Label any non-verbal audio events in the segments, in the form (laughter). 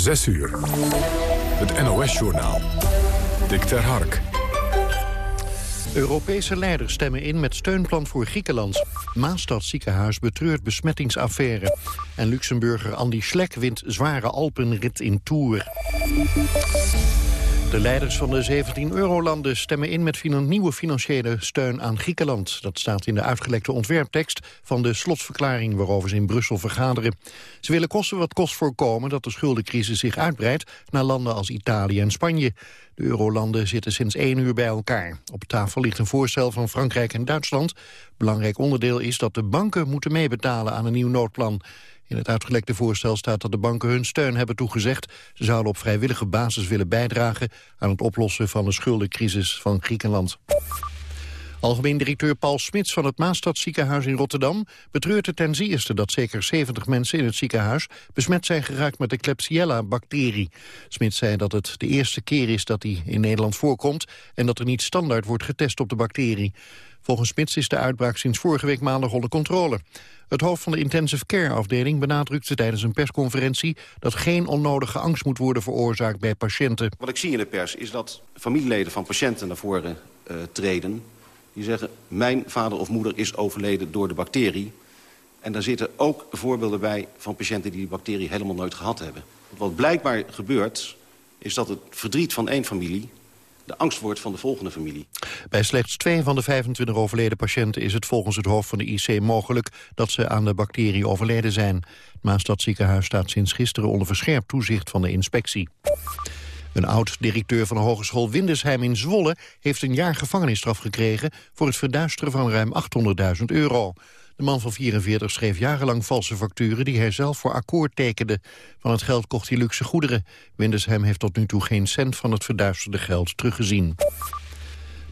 6 uur. Het NOS-journaal. Dick ter Hark. Europese leiders stemmen in met steunplan voor Griekenland. Maastad ziekenhuis betreurt besmettingsaffaire. En Luxemburger Andy Schlek wint zware Alpenrit in Tour. De leiders van de 17 eurolanden stemmen in met nieuwe financiële steun aan Griekenland. Dat staat in de uitgelekte ontwerptekst van de slotverklaring waarover ze in Brussel vergaderen. Ze willen kosten wat kost voorkomen dat de schuldencrisis zich uitbreidt naar landen als Italië en Spanje. De eurolanden zitten sinds één uur bij elkaar. Op tafel ligt een voorstel van Frankrijk en Duitsland. Belangrijk onderdeel is dat de banken moeten meebetalen aan een nieuw noodplan. In het uitgelekte voorstel staat dat de banken hun steun hebben toegezegd. Ze zouden op vrijwillige basis willen bijdragen aan het oplossen van de schuldencrisis van Griekenland. Algemeen directeur Paul Smits van het Maastadziekenhuis in Rotterdam betreurt het ten zeerste dat zeker 70 mensen in het ziekenhuis besmet zijn geraakt met de Klebsiella-bacterie. Smits zei dat het de eerste keer is dat die in Nederland voorkomt en dat er niet standaard wordt getest op de bacterie. Volgens Smits is de uitbraak sinds vorige week maandag onder controle. Het hoofd van de intensive care afdeling benadrukte tijdens een persconferentie dat geen onnodige angst moet worden veroorzaakt bij patiënten. Wat ik zie in de pers is dat familieleden van patiënten naar voren uh, treden. Die zeggen, mijn vader of moeder is overleden door de bacterie. En daar zitten ook voorbeelden bij van patiënten die die bacterie helemaal nooit gehad hebben. Wat blijkbaar gebeurt, is dat het verdriet van één familie de angst wordt van de volgende familie. Bij slechts twee van de 25 overleden patiënten is het volgens het hoofd van de IC mogelijk dat ze aan de bacterie overleden zijn. Het Maastadziekenhuis staat sinds gisteren onder verscherpt toezicht van de inspectie. Een oud-directeur van de Hogeschool Windesheim in Zwolle... heeft een jaar gevangenisstraf gekregen... voor het verduisteren van ruim 800.000 euro. De man van 44 schreef jarenlang valse facturen die hij zelf voor akkoord tekende. Van het geld kocht hij luxe goederen. Windesheim heeft tot nu toe geen cent van het verduisterde geld teruggezien.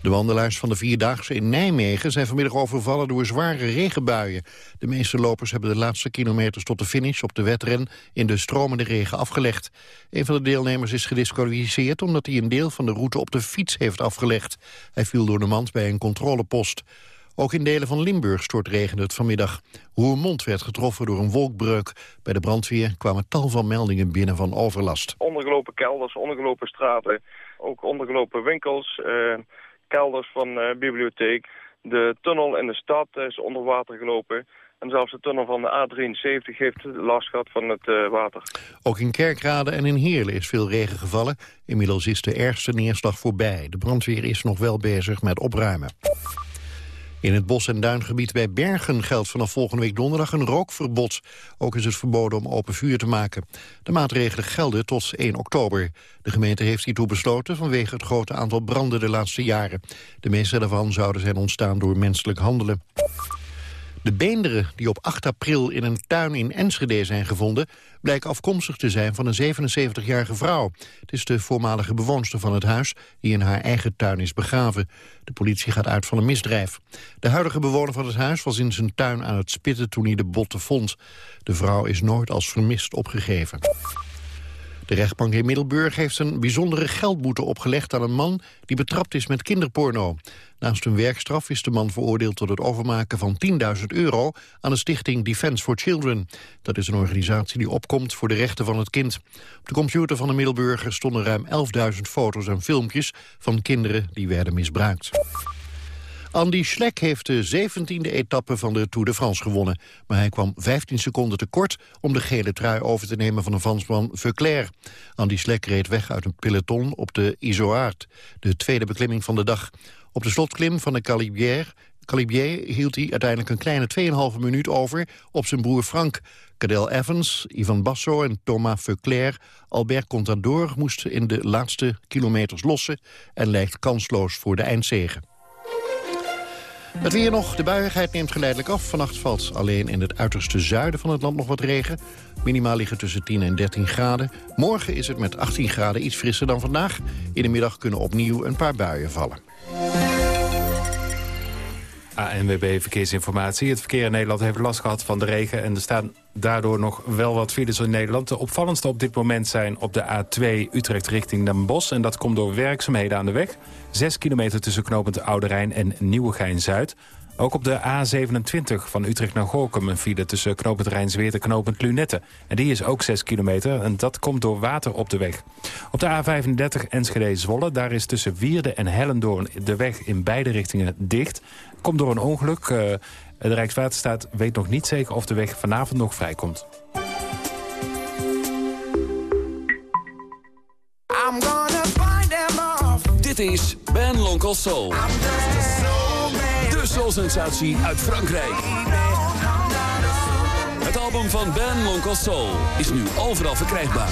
De wandelaars van de Vierdaagse in Nijmegen zijn vanmiddag overvallen door zware regenbuien. De meeste lopers hebben de laatste kilometers tot de finish op de wedren in de stromende regen afgelegd. Een van de deelnemers is gedisqualificeerd omdat hij een deel van de route op de fiets heeft afgelegd. Hij viel door de mand bij een controlepost. Ook in delen van Limburg stortregende het vanmiddag. Roermond werd getroffen door een wolkbreuk. Bij de brandweer kwamen tal van meldingen binnen van overlast. Ondergelopen kelders, ondergelopen straten, ook ondergelopen winkels, eh, kelders van uh, bibliotheek. De tunnel in de stad is onder water gelopen. En zelfs de tunnel van de A73 heeft last gehad van het uh, water. Ook in Kerkrade en in Heerlen is veel regen gevallen. Inmiddels is de ergste neerslag voorbij. De brandweer is nog wel bezig met opruimen. In het bos- en duingebied bij Bergen geldt vanaf volgende week donderdag een rookverbod. Ook is het verboden om open vuur te maken. De maatregelen gelden tot 1 oktober. De gemeente heeft hiertoe besloten vanwege het grote aantal branden de laatste jaren. De meeste daarvan zouden zijn ontstaan door menselijk handelen. De beenderen die op 8 april in een tuin in Enschede zijn gevonden... blijken afkomstig te zijn van een 77-jarige vrouw. Het is de voormalige bewoonster van het huis die in haar eigen tuin is begraven. De politie gaat uit van een misdrijf. De huidige bewoner van het huis was in zijn tuin aan het spitten toen hij de botten vond. De vrouw is nooit als vermist opgegeven. De rechtbank in Middelburg heeft een bijzondere geldboete opgelegd aan een man die betrapt is met kinderporno. Naast een werkstraf is de man veroordeeld tot het overmaken van 10.000 euro aan de stichting Defence for Children. Dat is een organisatie die opkomt voor de rechten van het kind. Op de computer van de Middelburger stonden ruim 11.000 foto's en filmpjes van kinderen die werden misbruikt. Andy Schleck heeft de 17e etappe van de Tour de France gewonnen. Maar hij kwam 15 seconden tekort om de gele trui over te nemen van een Fransman Veuclair. Andy Schleck reed weg uit een peloton op de Isoard, de tweede beklimming van de dag. Op de slotklim van de Calibière Calibier hield hij uiteindelijk een kleine 2,5 minuut over op zijn broer Frank. Cadel Evans, Ivan Basso en Thomas Veuclair. Albert Contador moesten in de laatste kilometers lossen... en lijkt kansloos voor de eindzegen. Het weer nog. De buiigheid neemt geleidelijk af. Vannacht valt alleen in het uiterste zuiden van het land nog wat regen. Minimaal liggen tussen 10 en 13 graden. Morgen is het met 18 graden iets frisser dan vandaag. In de middag kunnen opnieuw een paar buien vallen. ANWB Verkeersinformatie. Het verkeer in Nederland heeft last gehad van de regen... en er staan daardoor nog wel wat files in Nederland. De opvallendste op dit moment zijn op de A2 Utrecht richting Den Bosch... en dat komt door werkzaamheden aan de weg. 6 kilometer tussen knooppunt Oude Rijn en Nieuwegein-Zuid. Ook op de A27 van Utrecht naar Gorkum een file tussen knooppunt Rijnsweert en knooppunt Lunette. En die is ook 6 kilometer en dat komt door water op de weg. Op de A35 Enschede-Zwolle, daar is tussen Wierde en Hellendoorn de weg in beide richtingen dicht. Komt door een ongeluk. Uh, de Rijkswaterstaat weet nog niet zeker of de weg vanavond nog vrijkomt. Dit is Ben Lonkel Soul. Soul-sensatie uit Frankrijk. Het album van Ben Lonkel Soul is nu overal verkrijgbaar.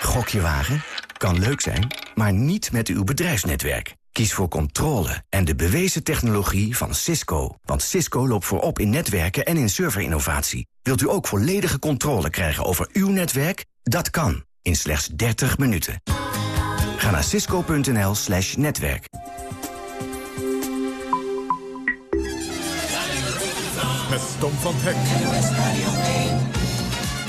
Gokje wagen? Kan leuk zijn, maar niet met uw bedrijfsnetwerk. Kies voor controle en de bewezen technologie van Cisco. Want Cisco loopt voorop in netwerken en in serverinnovatie. Wilt u ook volledige controle krijgen over uw netwerk? Dat kan, in slechts 30 minuten. Ga naar cisco.nl slash netwerk. Met Tom van Hek.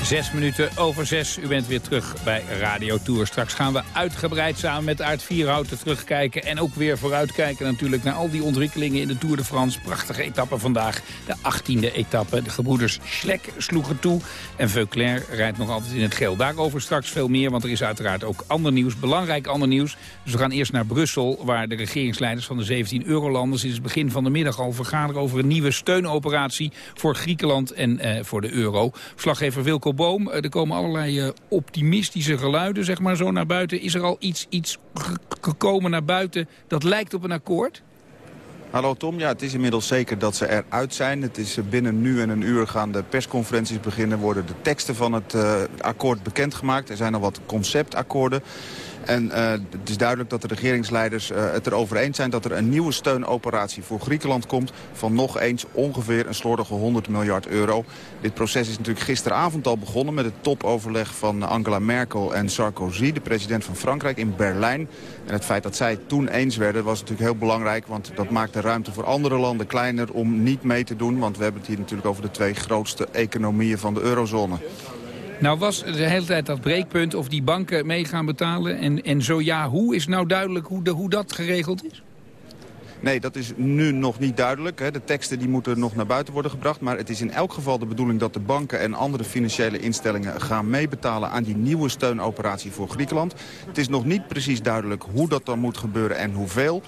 Zes minuten over zes. U bent weer terug bij Radio Tour. Straks gaan we uitgebreid samen met Aard Vierhouten terugkijken. En ook weer vooruitkijken natuurlijk naar al die ontwikkelingen in de Tour de France. Prachtige etappe vandaag. De 18e etappe. De gebroeders Schlek sloegen toe. En Veuclair rijdt nog altijd in het geel. Daarover straks veel meer, want er is uiteraard ook ander nieuws. Belangrijk ander nieuws. Dus we gaan eerst naar Brussel, waar de regeringsleiders van de 17 Eurolanden... sinds het begin van de middag al vergaderen over een nieuwe steunoperatie... voor Griekenland en eh, voor de euro. Verslaggever Wilco Boom. Eh, er komen allerlei eh, optimistische geluiden zeg maar, zo naar buiten. Is er al iets, iets gekomen naar buiten dat lijkt op een akkoord? Hallo Tom, ja, het is inmiddels zeker dat ze eruit zijn. Het is eh, binnen nu en een uur gaan de persconferenties beginnen... worden de teksten van het akkoord bekendgemaakt. Er zijn al wat conceptakkoorden. En uh, het is duidelijk dat de regeringsleiders uh, het erover eens zijn... dat er een nieuwe steunoperatie voor Griekenland komt... van nog eens ongeveer een slordige 100 miljard euro. Dit proces is natuurlijk gisteravond al begonnen... met het topoverleg van Angela Merkel en Sarkozy... de president van Frankrijk in Berlijn. En het feit dat zij toen eens werden was natuurlijk heel belangrijk... want dat maakt de ruimte voor andere landen kleiner om niet mee te doen. Want we hebben het hier natuurlijk over de twee grootste economieën van de eurozone. Nou was de hele tijd dat breekpunt of die banken mee gaan betalen. En, en zo ja, hoe is nou duidelijk hoe, de, hoe dat geregeld is? Nee, dat is nu nog niet duidelijk. De teksten die moeten nog naar buiten worden gebracht. Maar het is in elk geval de bedoeling dat de banken en andere financiële instellingen gaan meebetalen aan die nieuwe steunoperatie voor Griekenland. Het is nog niet precies duidelijk hoe dat dan moet gebeuren en hoeveel.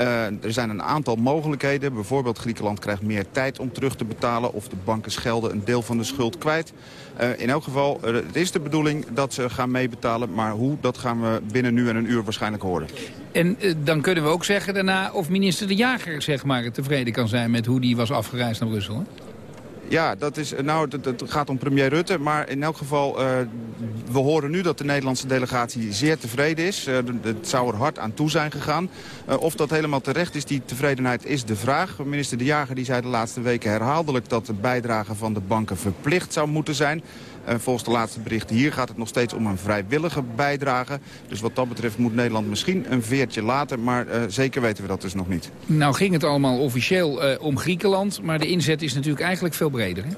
Uh, er zijn een aantal mogelijkheden. Bijvoorbeeld Griekenland krijgt meer tijd om terug te betalen... of de banken schelden een deel van de schuld kwijt. Uh, in elk geval, het is de bedoeling dat ze gaan meebetalen. Maar hoe, dat gaan we binnen nu en een uur waarschijnlijk horen. En dan kunnen we ook zeggen daarna of minister De Jager zeg maar, tevreden kan zijn... met hoe die was afgereisd naar Brussel. Hè? Ja, dat is, nou, het gaat om premier Rutte. Maar in elk geval, uh, we horen nu dat de Nederlandse delegatie zeer tevreden is. Uh, het zou er hard aan toe zijn gegaan. Of dat helemaal terecht is, die tevredenheid, is de vraag. Minister De Jager die zei de laatste weken herhaaldelijk... dat de bijdrage van de banken verplicht zou moeten zijn. En volgens de laatste berichten hier gaat het nog steeds om een vrijwillige bijdrage. Dus wat dat betreft moet Nederland misschien een veertje later. Maar uh, zeker weten we dat dus nog niet. Nou ging het allemaal officieel uh, om Griekenland. Maar de inzet is natuurlijk eigenlijk veel breder. Hè?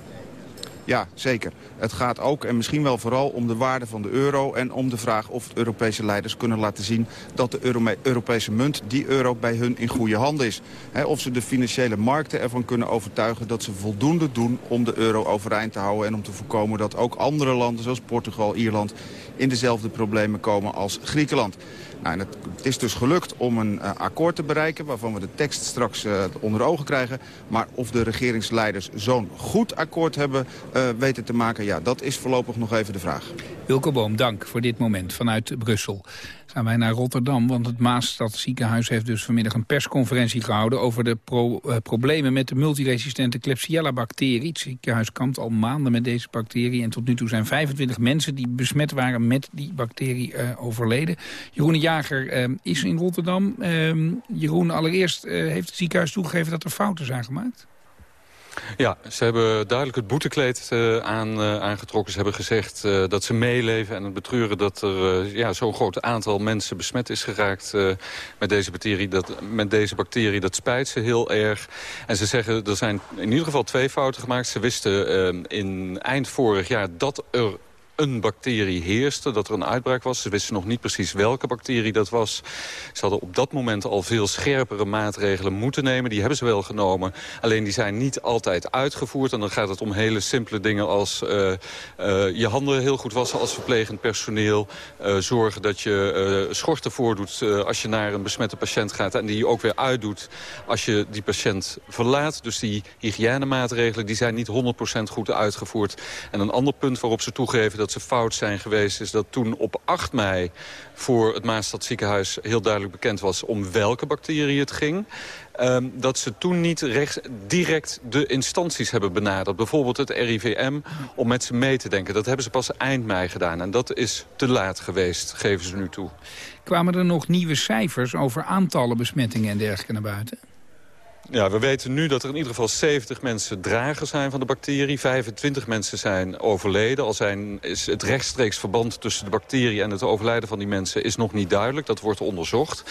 Ja, zeker. Het gaat ook en misschien wel vooral om de waarde van de euro... en om de vraag of Europese leiders kunnen laten zien... dat de Euro Europese munt, die euro, bij hun in goede handen is. of ze de financiële markten ervan kunnen overtuigen... dat ze voldoende doen om de euro overeind te houden... en om te voorkomen dat ook andere landen, zoals Portugal, Ierland... in dezelfde problemen komen als Griekenland. Nou, het, is dus gelukt om een uh, akkoord te bereiken... waarvan we de tekst straks uh, onder ogen krijgen. Maar of de regeringsleiders zo'n goed akkoord hebben uh, weten te maken... ja, dat is voorlopig nog even de vraag. Wilco Boom, dank voor dit moment vanuit Brussel gaan wij naar Rotterdam. Want het Maastad ziekenhuis heeft dus vanmiddag een persconferentie gehouden... over de uh, problemen met de multiresistente Klebsiella-bacterie. Het ziekenhuis kampt al maanden met deze bacterie. En tot nu toe zijn 25 mensen die besmet waren met die bacterie uh, overleden. Jeroen Jager uh, is in Rotterdam. Ehm, Jeroen, allereerst heeft het ziekenhuis toegegeven dat er fouten zijn gemaakt? Ja, ze hebben duidelijk het boetekleed uh, aan, uh, aangetrokken. Ze hebben gezegd uh, dat ze meeleven en het betreuren dat er ja, zo'n groot aantal mensen besmet is geraakt met, deze bacterie, dat, met deze bacterie. Dat spijt ze heel erg. En ze zeggen er zijn in ieder geval twee fouten gemaakt. Ze wisten in eind vorig jaar dat er een bacterie heerste, dat er een uitbraak was. Ze wisten nog niet precies welke bacterie dat was. Ze hadden op dat moment al veel scherpere maatregelen moeten nemen. Die hebben ze wel genomen. Alleen die zijn niet altijd uitgevoerd. En dan gaat het om hele simpele dingen als uh, uh, je handen heel goed wassen als verplegend personeel. Uh, zorgen dat je schorten voordoet als je naar een besmette patiënt gaat. En die ook weer uitdoet als je die patiënt verlaat. Dus die hygiënemaatregelen die zijn niet 100% goed uitgevoerd. En een ander punt waarop ze toegeven dat ze fout zijn geweest... is dat toen op 8 mei voor het Maastad ziekenhuis heel duidelijk bekend was... om welke bacterie het ging. Um, dat ze toen niet recht, direct de instanties hebben benaderd. Bijvoorbeeld het RIVM, om met ze mee te denken. Dat hebben ze pas eind mei gedaan. En dat is te laat geweest, geven ze nu toe. Kwamen er nog nieuwe cijfers over aantallen besmettingen en dergelijke naar buiten? Ja, we weten nu dat er in ieder geval 70 mensen drager zijn van de bacterie. 25 mensen zijn overleden. Al zijn, is het rechtstreeks verband tussen de bacterie en het overlijden van die mensen is nog niet duidelijk. Dat wordt onderzocht.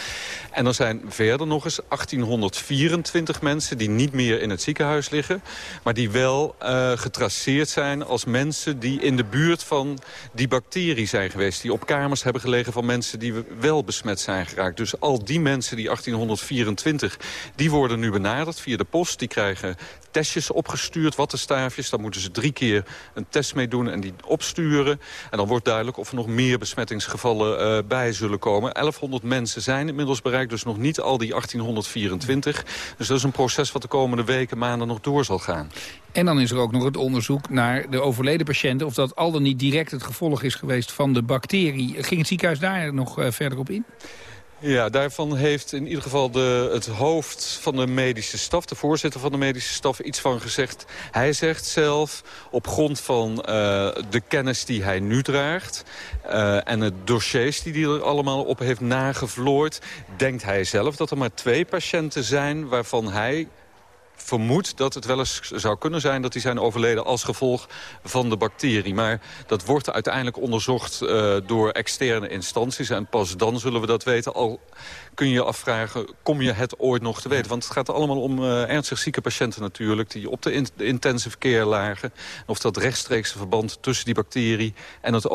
En er zijn verder nog eens 1824 mensen die niet meer in het ziekenhuis liggen. Maar die wel uh, getraceerd zijn als mensen die in de buurt van die bacterie zijn geweest. Die op kamers hebben gelegen van mensen die wel besmet zijn geraakt. Dus al die mensen, die 1824, die worden nu benaderd via de post. Die krijgen testjes opgestuurd, wattenstaafjes. Daar moeten ze drie keer een test mee doen en die opsturen. En dan wordt duidelijk of er nog meer besmettingsgevallen uh, bij zullen komen. 1100 mensen zijn inmiddels bereikt, dus nog niet al die 1824. Dus dat is een proces wat de komende weken, maanden nog door zal gaan. En dan is er ook nog het onderzoek naar de overleden patiënten... of dat al dan niet direct het gevolg is geweest van de bacterie. Ging het ziekenhuis daar nog uh, verder op in? Ja, daarvan heeft in ieder geval de, het hoofd van de medische staf... de voorzitter van de medische staf iets van gezegd. Hij zegt zelf, op grond van uh, de kennis die hij nu draagt... Uh, en het dossiers die hij er allemaal op heeft nagevlooid... denkt hij zelf dat er maar twee patiënten zijn... waarvan hij vermoed dat het wel eens zou kunnen zijn... dat die zijn overleden als gevolg van de bacterie. Maar dat wordt uiteindelijk onderzocht uh, door externe instanties. En pas dan zullen we dat weten. Al kun je afvragen, kom je het ooit nog te weten? Want het gaat allemaal om uh, ernstig zieke patiënten natuurlijk... die op de, in, de intensive care lagen. Of dat rechtstreekse verband tussen die bacterie... en het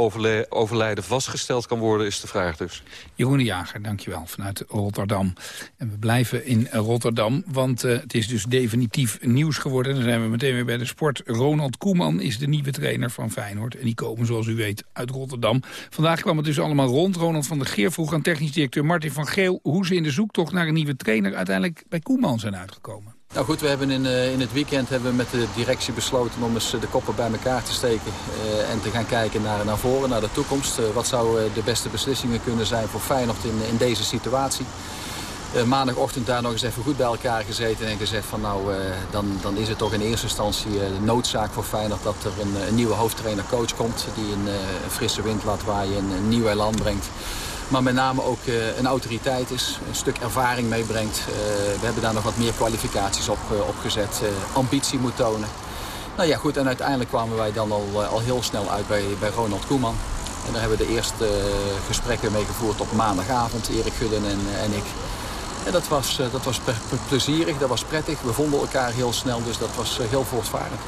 overlijden vastgesteld kan worden, is de vraag dus. Jeroen de Jager, dankjewel, vanuit Rotterdam. En we blijven in Rotterdam, want uh, het is dus definitief nieuws geworden. Dan zijn we meteen weer bij de sport. Ronald Koeman is de nieuwe trainer van Feyenoord. En die komen, zoals u weet, uit Rotterdam. Vandaag kwam het dus allemaal rond. Ronald van der Geer vroeg aan technisch directeur Martin van Geel hoe ze in de zoektocht naar een nieuwe trainer uiteindelijk bij Koeman zijn uitgekomen. Nou goed, we hebben in, uh, in het weekend hebben we met de directie besloten om eens de koppen bij elkaar te steken. Uh, en te gaan kijken naar, naar voren, naar de toekomst. Uh, wat zouden de beste beslissingen kunnen zijn voor Feyenoord in, in deze situatie. maandagochtend daar nog eens even goed bij elkaar gezeten en gezegd van nou, dan, dan is het toch in eerste instantie de noodzaak voor Feyenoord dat er een, een nieuwe hoofdtrainer-coach komt. Die een, frisse wind laat waaien, een, een nieuw elan brengt. Maar met name ook uh, een autoriteit is, een stuk ervaring meebrengt. Uh, we hebben daar nog wat meer kwalificaties op, uh, op gezet. ambitie moet tonen. Nou ja, goed. En uiteindelijk kwamen wij dan al, al heel snel uit bij, bij Ronald Koeman. En daar hebben we de eerste gesprekken mee gevoerd op maandagavond. Erik Gudden en, en ik. En dat was, dat was plezierig, dat was prettig. We vonden elkaar heel snel, dus dat was heel voortvarend.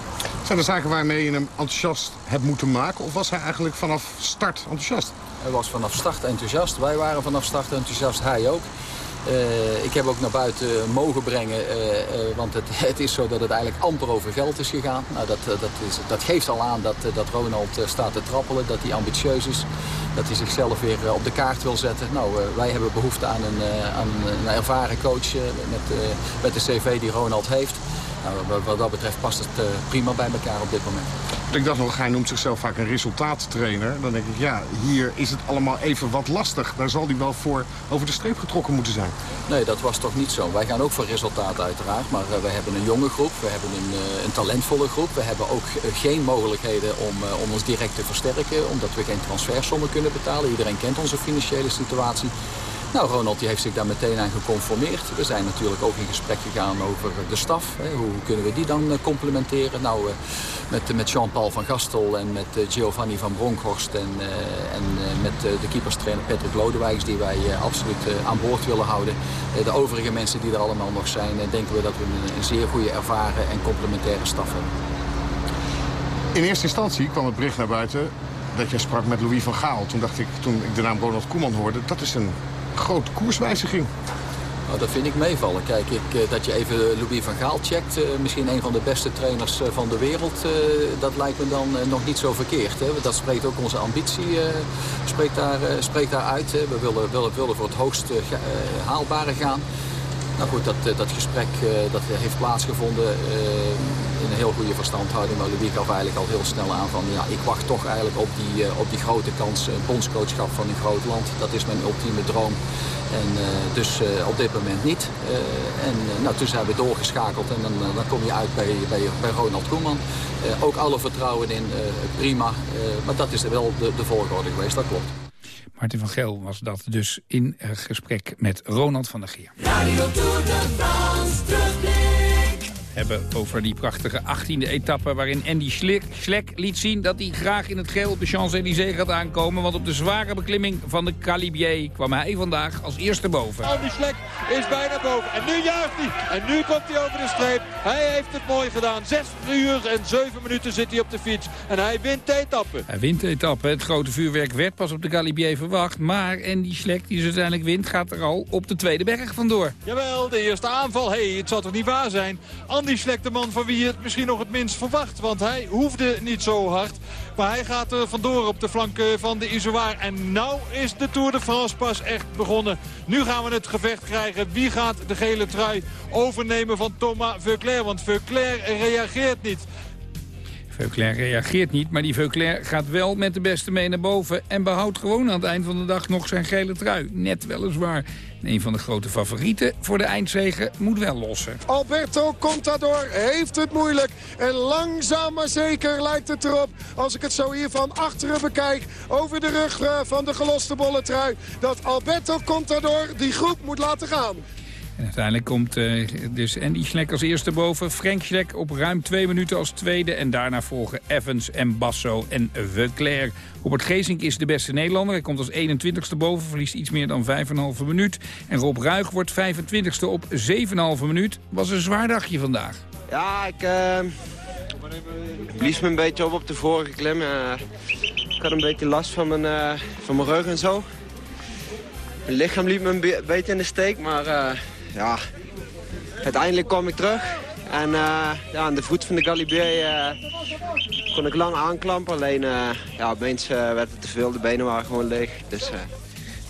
Zijn er zaken waarmee je hem enthousiast hebt moeten maken? Of was hij eigenlijk vanaf start enthousiast? Hij was vanaf start enthousiast. Wij waren vanaf start enthousiast, hij ook. Uh, ik heb ook naar buiten mogen brengen, uh, uh, want het, (laughs) het, is zo dat het eigenlijk amper over geld is gegaan. Nou, dat, dat, is, dat geeft al aan dat, dat Ronald staat te trappelen, dat hij ambitieus is. Dat hij zichzelf weer op de kaart wil zetten. Nou, wij hebben behoefte aan een, aan een ervaren coach met, met de cv die Ronald heeft. Nou, wat dat betreft past het prima bij elkaar op dit moment. Ik dacht nog, hij noemt zichzelf vaak een resultaattrainer. Dan denk ik, ja, hier is het allemaal even wat lastig. Daar zal hij wel voor over de streep getrokken moeten zijn. Nee, dat was toch niet zo. Wij gaan ook voor resultaat uiteraard. Maar uh, we hebben een jonge groep, we hebben een, uh, een talentvolle groep. We hebben ook geen mogelijkheden om, om ons direct te versterken. Omdat we geen transfersommen kunnen betalen. Iedereen kent onze financiële situatie. Nou, Ronald die heeft zich daar meteen aan geconformeerd. We zijn natuurlijk ook in gesprek gegaan over de staf. Hè. Hoe kunnen we die dan complementeren? Nou, met, met Jean-Paul van Gastel en met Giovanni van Bronckhorst... en, en met de keeperstrainer Patrick Lodewijks... die wij absoluut aan boord willen houden. de overige mensen die er allemaal nog zijn... denken we dat we een, een zeer goede ervaren en complementaire staf hebben. In eerste instantie kwam het bericht naar buiten dat jij sprak met Louis van Gaal. Toen dacht ik, toen ik de naam Ronald Koeman hoorde... dat is een grote koerswijziging. Nou, dat vind ik meevallen. Kijk, ik, eh, dat je even Louis van Gaal checkt. Eh, misschien een van de beste trainers eh, van de wereld. dat lijkt me dan nog niet zo verkeerd. Hè. Dat spreekt ook onze ambitie spreekt daar, spreekt daar uit. Hè. We willen, willen, willen voor het hoogst haalbare gaan. Nou goed, dat, dat gesprek dat heeft plaatsgevonden in een heel goede verstandhouding. Maar Louis gaf eigenlijk al heel snel aan van... ja, ik wacht toch eigenlijk op die, op die grote kans, bondscoachschap van een groot land. Dat is mijn ultieme droom. En dus op dit moment niet. En nou, toen zijn we doorgeschakeld en dan, dan kom je uit bij, bij, bij Ronald Koeman. ook alle vertrouwen in, prima. maar dat is wel de, de volgorde geweest, dat klopt. Martin van Geel was dat dus in gesprek met Ronald van der Geer hebben over die prachtige 18e etappe... waarin Andy Schlek liet zien dat hij graag in het geel op de Champs-Élysées gaat aankomen. Want op de zware beklimming van de Calibier kwam hij vandaag als eerste boven. Andy Schlek is bijna boven. En nu juicht hij. En nu komt hij over de streep. Hij heeft het mooi gedaan. 6 uur en 7 minuten zit hij op de fiets. En hij wint de etappe. Hij wint de etappe. Het grote vuurwerk werd pas op de Calibier verwacht. Maar Andy Schlek, die ze uiteindelijk wint, gaat er al op de tweede berg vandoor. Jawel, de eerste aanval. hey, het zal toch niet waar zijn? Andy Schlek, de man van wie je het misschien nog het minst verwacht. Want hij hoefde niet zo hard. Maar hij gaat er vandoor op de flanken van de Izoar. En nou is de Tour de France pas echt begonnen. Nu gaan we het gevecht krijgen. Wie gaat de gele trui overnemen van Thomas Veuclair? Want Veuclair reageert niet. Veuclair reageert niet, maar die Veuclair gaat wel met de beste mee naar boven... en behoudt gewoon aan het eind van de dag nog zijn gele trui. Net weliswaar. Een van de grote favorieten voor de eindzegen moet wel lossen. Alberto Contador heeft het moeilijk. En langzaam maar zeker lijkt het erop, als ik het zo hier van achteren bekijk... over de rug eh, van de geloste bolle trui... dat Alberto Contador die groep moet laten gaan. En uiteindelijk komt uh, dus Andy als eerste boven. Frank Schlek op ruim twee minuten als tweede. En daarna volgen Evans en Basso en Veuclair. Robert Geesink is de beste Nederlander. Hij komt als 21ste boven, verliest iets meer dan 5,5 minuut. En Rob Ruig wordt 25ste op 7,5 minuut. Was een zwaar dagje vandaag. Ja, ik uh, blies me een beetje op op de vorige klim. Ik had een beetje last van mijn, uh, van mijn rug en zo. Mijn lichaam liep me een beetje in de steek, maar ja, uiteindelijk kwam ik terug. En uh, ja, aan de voet van de Galibier uh, kon ik lang aanklampen. Alleen uh, ja, opeens werd het te veel. De benen waren gewoon leeg. Dus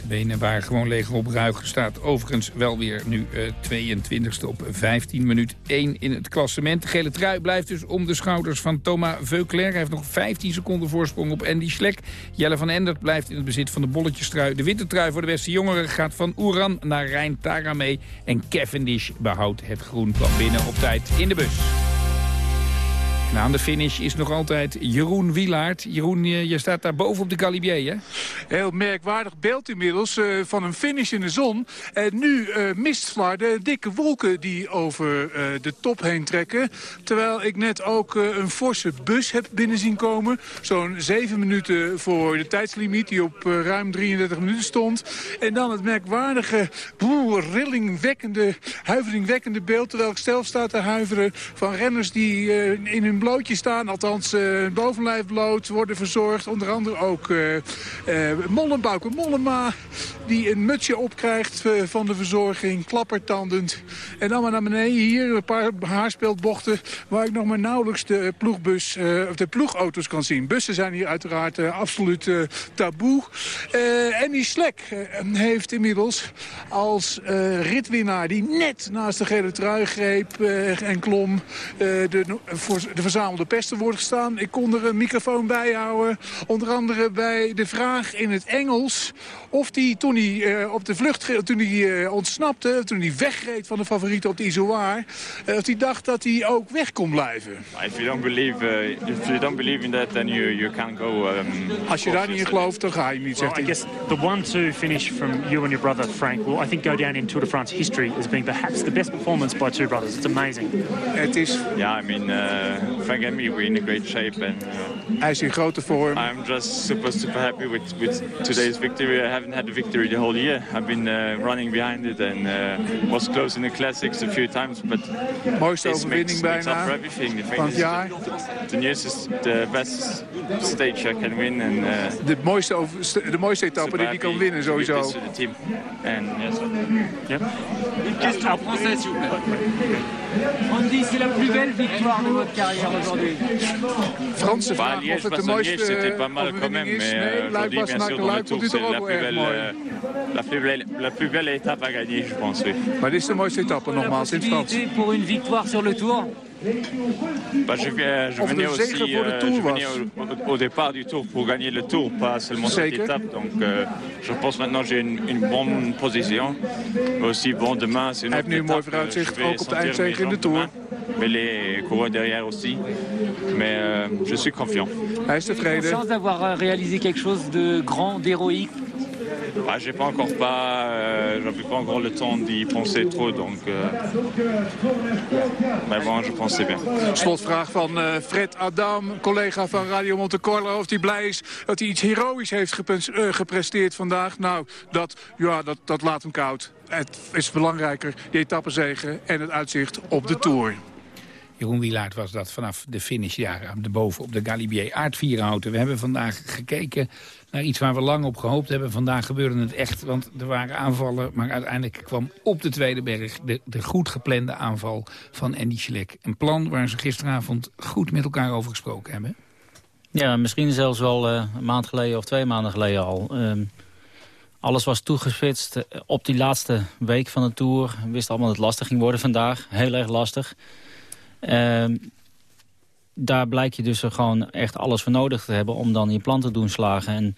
benen waren gewoon leeg op Ruigen. Staat overigens wel weer nu uh, eh, 22e op 15 minuut 1 in het klassement. De gele trui blijft dus om de schouders van Thomas Veuclair. Hij heeft nog 15 seconden voorsprong op Andy Schlek. Jelle van Endert blijft in het bezit van de bolletjestrui. De witte trui voor de beste jongeren gaat van Oeran naar Rijn Taramee. En Cavendish behoudt het groen van binnen op tijd in de bus. Na aan de finish is nog altijd Jeroen Wielaert. Jeroen, je staat daar boven op de Galibier, hè? Heel merkwaardig beeld inmiddels uh, van een finish in de zon. En nu uh, dikke wolken die over uh, de top heen trekken. Terwijl ik net ook een forse bus heb binnen zien komen. Zo'n zeven minuten voor de tijdslimiet die op ruim 33 minuten stond. En dan het merkwaardige, boe, rillingwekkende, huiveringwekkende beeld... terwijl ik zelf sta te huiveren van renners die in hun blootje staan. Althans, uh, bovenlijf bloot worden verzorgd. Onder andere ook uh, uh, Mollenbouke Mollema. Die een mutsje opkrijgt van de verzorging. Klappertandend. En dan maar naar beneden hier. Een paar haarspeldbochten. Waar ik nog maar nauwelijks de ploegbus of de ploegauto's kan zien. Bussen zijn hier uiteraard absoluut taboe. en die Slek heeft inmiddels als ritwinnaar die net naast de gele trui greep en klom de, voor de verzamelde pesten wordt gestaan. Ik kon er een microfoon bij houden. Onder andere bij de vraag in het Engels of hij toen hij uh, op de vlucht, toen hij uh, ontsnapte, toen hij wegreed van de favorieten op de Izoar, uh, of hij dacht dat hij ook weg kon blijven. If you don't believe, if you don't believe in that, then you you can't go. Um, Als je daar niet in gelooft, dan ga je niet. Zegt well, I guess the one-two finish from you and your brother Frank will, I think, go down in Tour de France history as being perhaps the best performance by two brothers. It's amazing. Het is. Ja, I mean Frank and me, we're in a great shape. And, uh, Hij is in grote vorm. I'm just super, super happy with, with today's victory. I haven't had a victory the whole year. I've been uh, running behind it and uh, was close in the classics a few times. But Mooiste this overwinning makes, makes up bijna for everything. The van thing het jaar. the news is the best stage I can win. And, uh, De mooiste, over, de mooiste etappe die hij kan winnen sowieso. To the team. And yes. Yep. Question française, s'il vous plaît. Andy, c'est la plus belle victoire de votre carrière aujourd'hui. Franse Bah, vraag Liège, of het de Bastogne-Liège, c'était mooiste pas mal quand overwinning même. is. Mais Nee, euh, Luik aujourd'hui, bien sûr, Bastenaken dans le Luik tour, vond c'est dit toch la ook plus wel erg belle, mooi. euh, la plus belle, la plus belle étape à gagner, je pense, oui. Maar dit is de mooiste etappe nogmaals in het Frans. Possibilité pour une victoire sur le tour Bah, je, viens- je venais aussi euh, Tour je venais au, au- départ du tour pour gagner le tour, pas seulement cette Zeker. étape. Donc euh, je pense maintenant que j'ai une, une bonne position. Mais aussi, bon, demain, c'est une Hij autre een mooi étape. vooruitzicht, Je vais ook op de eindzege in Tour. Mais les coureurs derrière aussi. Mais euh, je suis confiant. Hij is tevreden. D'avoir euh, réalisé quelque chose de grand, d'héroïque Ah, j'ai pas encore pas, euh, j'avais pas encore le temps d'y penser trop, donc. euh, mais bon, je c'est bien. Slotvraag van eh, Fred Adam, collega van Radio Monte Carlo. Of hij blij is dat hij iets heroïs heeft eh, gepresteerd vandaag. Nou, dat, ja, dat, dat laat hem koud. Het is belangrijker, die etappezegen en het uitzicht op de Tour. Jeroen Wielaert was dat vanaf de finish daar de boven op de Galibier aardvierhouten. We hebben vandaag gekeken naar iets waar we lang op gehoopt hebben. Vandaag gebeurde het echt, want er waren aanvallen. Maar uiteindelijk kwam op de tweede berg de, de goed geplande aanval van Andy Schleck. Een plan waar ze gisteravond goed met elkaar over gesproken hebben. Ja, misschien zelfs wel eh, een maand geleden of twee maanden geleden al. Ehm, alles was toegespitst eh, op die laatste week van de Tour. We wisten allemaal dat het lastig ging worden vandaag. Heel erg lastig. Ehm, daar blijkt je dus er gewoon echt alles voor nodig te hebben... om dan je plan te doen slagen. En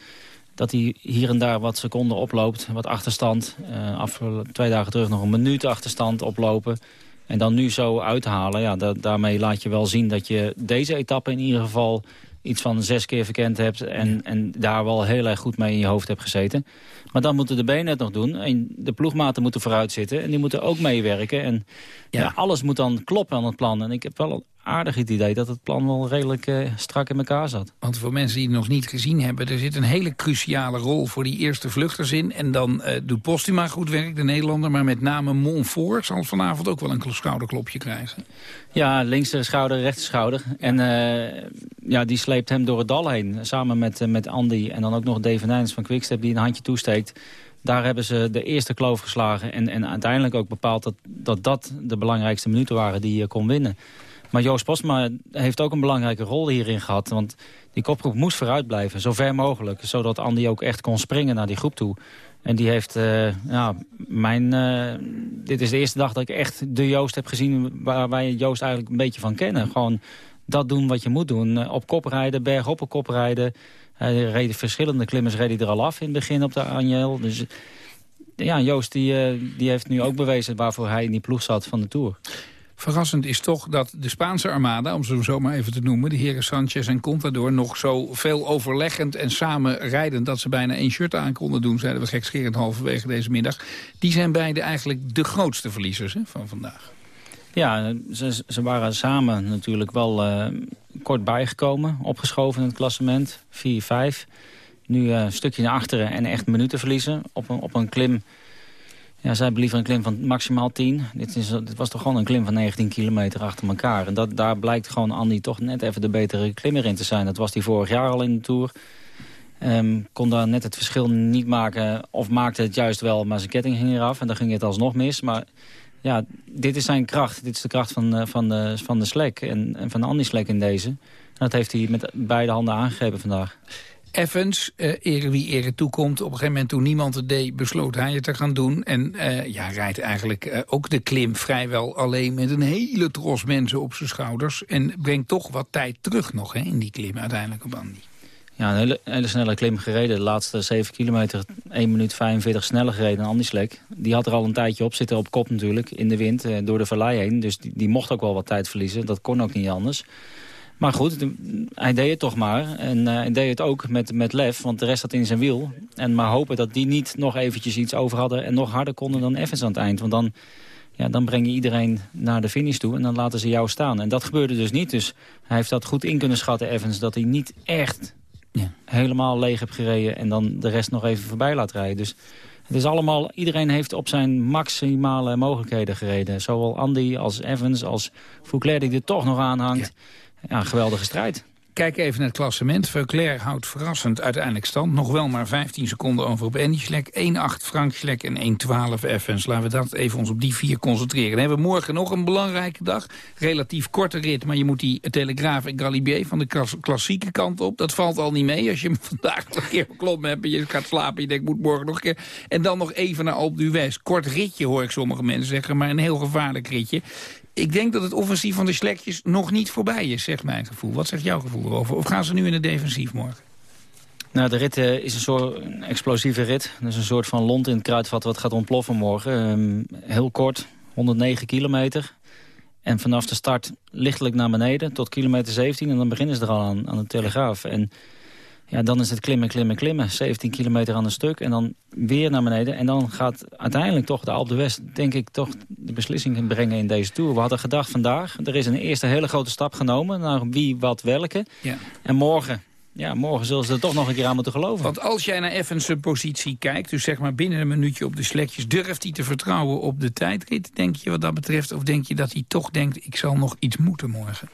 dat hij hier en daar wat seconden oploopt, wat achterstand. Uh, af, twee dagen terug nog een minuut achterstand oplopen. En dan nu zo uithalen. Ja, da daarmee laat je wel zien dat je deze etappe in ieder geval iets van zes keer verkend hebt... En, en daar wel heel erg goed mee in je hoofd hebt gezeten. Maar dan moeten de benen het nog doen. En de ploegmaten moeten vooruit zitten. En die moeten ook meewerken. En ja. ja. alles moet dan kloppen aan het plan. En ik heb wel aardig het idee dat het plan wel redelijk uh, strak in elkaar zat. Want voor mensen die het nog niet gezien hebben... er zit een hele cruciale rol voor die eerste vluchters in. En dan uh, doet Postuma goed werk, de Nederlander. Maar met name Monfort zal vanavond ook wel een schouderklopje krijgen. Ja, linkse schouder, rechter schouder. En uh, ja, die sleept hem door het dal heen. Samen met, met Andy en dan ook nog Dave Nijns van Quickstep die een handje toesteekt. Daar hebben ze de eerste kloof geslagen. En, en uiteindelijk ook bepaald dat, dat dat de belangrijkste minuten waren die je kon winnen. Maar Joost Postma heeft ook een belangrijke rol hierin gehad. Want die kopgroep moest vooruit blijven, zo ver mogelijk. Zodat Andy ook echt kon springen naar die groep toe. En die heeft, uh, ja, mijn, uh, dit is de eerste dag dat ik echt de Joost heb gezien... waar wij Joost eigenlijk een beetje van kennen. Gewoon dat doen wat je moet doen. Uh, op kop rijden, berg op op kop rijden. Hij reed verschillende klimmers reed er al af in het begin op de Anjel. Dus ja, Joost die, die heeft nu ook bewezen waarvoor hij in die ploeg zat van de Tour. Verrassend is toch dat de Spaanse armada, om ze zo maar even te noemen... de heren Sanchez en Contador nog zo veel overleggend en samen rijdend... dat ze bijna één shirt aan konden doen, zeiden we gekscherend halverwege deze middag. Die zijn beide eigenlijk de grootste verliezers hè, van vandaag. Ja, ze, ze waren samen natuurlijk wel uh, kort bijgekomen, opgeschoven in het klassement. 4-5. Nu uh, een stukje naar achteren en echt minuten verliezen op een, op een klim... Ja, zij hebben liever een klim van maximaal 10. Dit, is, dit was toch gewoon een klim van 19 kilometer achter elkaar. En dat, daar blijkt gewoon Andy toch net even de betere klimmer in te zijn. Dat was hij vorig jaar al in de Tour. Um, kon daar net het verschil niet maken. Of maakte het juist wel, maar zijn ketting ging eraf. En dan ging het alsnog mis. Maar ja, dit is zijn kracht. Dit is de kracht van, uh, van, de, van de Slek. En, en van Andy Slek in deze. En dat heeft hij met beide handen aangegrepen vandaag. Evans, uh, ere wie ere toekomt. Op een gegeven moment toen niemand het deed, besloot hij het te gaan doen. En uh, ja, rijdt eigenlijk uh, ook de klim vrijwel alleen met een hele tros mensen op zijn schouders. En brengt toch wat tijd terug nog hè, in die klim uiteindelijk op Andy. Ja, een hele, snelle klim gereden. De laatste 7 kilometer 1 minuut 45 sneller gereden dan Slek. Die had er al een tijdje op zitten, op kop natuurlijk, in de wind, door de vallei heen. Dus die, die mocht ook wel wat tijd verliezen. Dat kon ook niet anders. Maar goed, hij deed het toch maar. En uh, hij deed het ook met, met lef, want de rest zat in zijn wiel. En maar hopen dat die niet nog eventjes iets over hadden... en nog harder konden dan Evans aan het eind. Want dan, Ja, dan breng je iedereen naar de finish toe en dan laten ze jou staan. En dat gebeurde dus niet. Dus hij heeft dat goed in kunnen schatten, Evans, dat hij niet echt ja. helemaal leeg heeft gereden... en dan de rest nog even voorbij laat rijden. Dus het is allemaal, iedereen heeft op zijn maximale mogelijkheden gereden. Zowel Andy als Evans als Fouclair die er toch nog aan hangt. Ja, geweldige strijd. Kijk even naar het klassement. Veuclair houdt verrassend uiteindelijk stand. Nog wel maar 15 seconden over op Andy Schlek. 1-8 Frank Schlek en 1-12 Evans. Laten we dat even ons op die vier concentreren. Dan hebben we morgen nog een belangrijke dag. Relatief korte rit, maar je moet die Telegraaf en Galibier van de klassieke kant op. Dat valt al niet mee als je (laughs) vandaag een keer beklommen hebt... en je gaat slapen je denkt, moet morgen nog een keer. En dan nog even naar Alpe d'Huez. Kort ritje hoor ik sommige mensen zeggen, maar een heel gevaarlijk ritje. Ik denk dat het offensief van de slekjes nog niet voorbij is, zegt mijn gevoel. Wat zegt jouw gevoel erover? Of gaan ze nu in het defensief morgen? Nou, de rit uh, is een soort een explosieve rit. Dat is een soort van lont in het kruidvat wat gaat ontploffen morgen. Um, heel kort, 109 kilometer. En vanaf de start lichtelijk naar beneden tot kilometer 17. En dan beginnen ze er al aan, aan de Telegraaf. En ja, dan is het klimmen, klimmen, klimmen. 17 kilometer aan een stuk en dan weer naar beneden. En dan gaat uiteindelijk toch de Alpe West, denk ik, toch de beslissing brengen in deze Tour. We hadden gedacht vandaag, er is een eerste hele grote stap genomen naar wie, wat, welke. Ja. En morgen, ja, morgen zullen ze er toch nog een keer aan moeten geloven. Want als jij naar Evans' positie kijkt, dus zeg maar binnen een minuutje op de slekjes... durft hij te vertrouwen op de tijdrit, denk je wat dat betreft? Of denk je dat hij toch denkt, ik zal nog iets moeten morgen?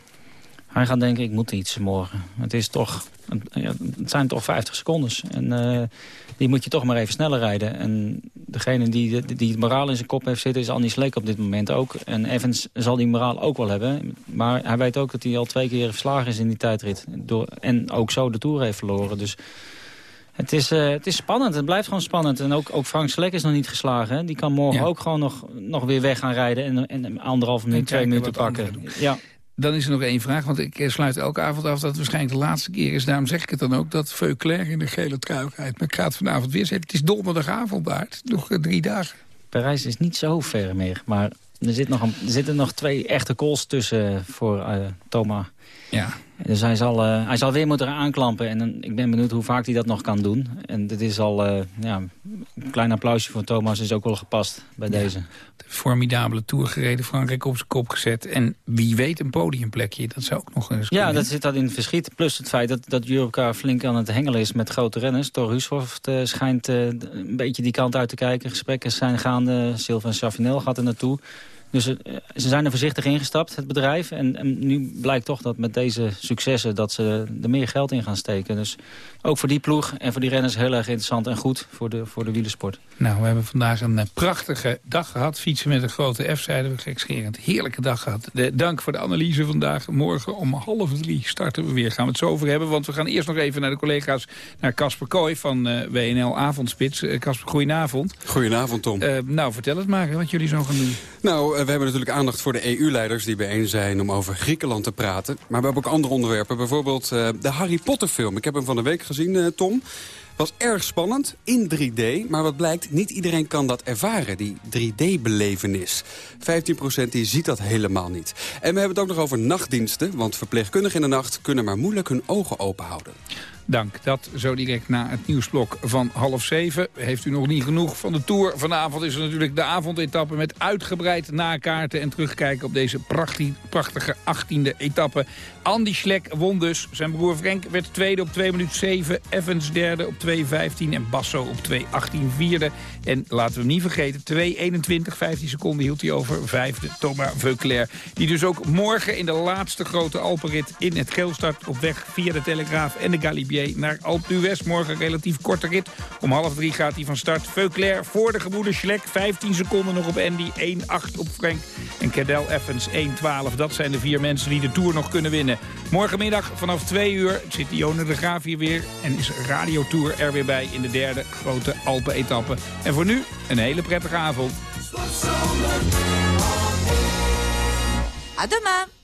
Hij gaat denken, ik moet iets morgen. Het, is toch, het zijn toch 50 secondes. En uh, die moet je toch maar even sneller rijden. En degene die, die het moraal in zijn kop heeft zitten is Andy Sleek op dit moment ook. En Evans zal die moraal ook wel hebben. Maar hij weet ook dat hij al twee keer verslagen is in die tijdrit. Door, en ook zo de Tour heeft verloren. Dus het is, uh, het is spannend. Het blijft gewoon spannend. En ook, ook Frank Slek is nog niet geslagen. Hè? Die kan morgen ook gewoon nog, nog weer weg gaan rijden. En, en anderhalf minuut, twee minuten pakken. Ja. Dan is er nog één vraag, want ik sluit elke avond af dat het waarschijnlijk de laatste keer is. Daarom zeg ik het dan ook, dat Veuclair in de gele trui rijdt. Maar ik ga het vanavond weer zeggen. Het is donderdagavond, Baart. Nog eh, drie dagen. Parijs is niet zo ver meer, maar er, zit nog een, er zitten nog twee echte calls tussen voor uh, Thomas. Ja. Dus hij zal, uh, hij zal weer moeten aanklampen. En ik ben benieuwd hoe vaak hij dat nog kan doen. En dit is al uh, ja, een klein applausje voor Thomas is ook wel gepast bij ja. deze. De formidabele tour gereden, Frankrijk op zijn kop gezet. En wie weet een podiumplekje, dat zou ook nog eens Ja, dat zit dat in het verschiet. Plus het feit dat, dat Europcar flink aan het hengelen is met grote renners. Thor Hushoft uh, schijnt een beetje die kant uit te kijken. Gesprekken zijn gaande. Sylvain Chavinel gaat er naartoe. Dus uh, ze zijn er voorzichtig ingestapt, het bedrijf. En, en, nu blijkt toch dat met deze successen dat ze er meer geld in gaan steken. Dus ook voor die ploeg en voor die renners heel erg interessant en goed voor de, voor de wielersport. Nou, we hebben vandaag een uh, prachtige dag gehad. Fietsen met een grote F, zeiden we gekscherend. Heerlijke dag gehad. De, dank voor de analyse vandaag. Morgen om half drie starten we weer. Gaan we het zo over hebben, want we gaan eerst nog even naar de collega's... naar Casper Kooi van uh, WNL Avondspits. Casper, goedenavond. Goedenavond, Tom. nou, vertel het maar, wat jullie zo gaan doen. Nou, we hebben natuurlijk aandacht voor de EU-leiders die bijeen zijn om over Griekenland te praten. Maar we hebben ook andere onderwerpen. Bijvoorbeeld uh, de Harry Potter film. Ik heb hem van de week gezien, uh, Tom. Was erg spannend, in 3D. Maar wat blijkt, niet iedereen kan dat ervaren, die 3D-belevenis. 15% die ziet dat helemaal niet. En we hebben het ook nog over nachtdiensten. Want verpleegkundigen in de nacht kunnen maar moeilijk hun ogen open houden. Dank. Dat zo direct na het nieuwsblok van half zeven. Heeft u nog niet genoeg van de Tour? Vanavond is er natuurlijk de avondetappe met uitgebreid nakaarten... en terugkijken op deze prachtige 18e etappe. Andy Schlek won dus. Zijn broer Frank werd tweede op 2 minuten 7. Evans derde op 2.15 en Basso op 2.18 vierde. En laten we hem niet vergeten, 2.21, 15 seconden hield hij over vijfde Thomas Veuclair. Die dus ook morgen in de laatste grote Alpenrit in het geel start... op weg via de Telegraaf en de Galibier naar Alpe d'Huez. Morgen relatief korte rit. Om half drie gaat hij van start. Veuclair voor de gebroeder Schlek. 15 seconden nog op Andy. 1-8 op Frank. En Cadel Evans 1-12. Dat zijn de vier mensen die de Tour nog kunnen winnen. Morgenmiddag vanaf 2 uur zit Dione de Graaf hier weer. En is Radio Tour er weer bij in de derde grote Alpen-etappe. En voor nu een hele prettige avond. À demain.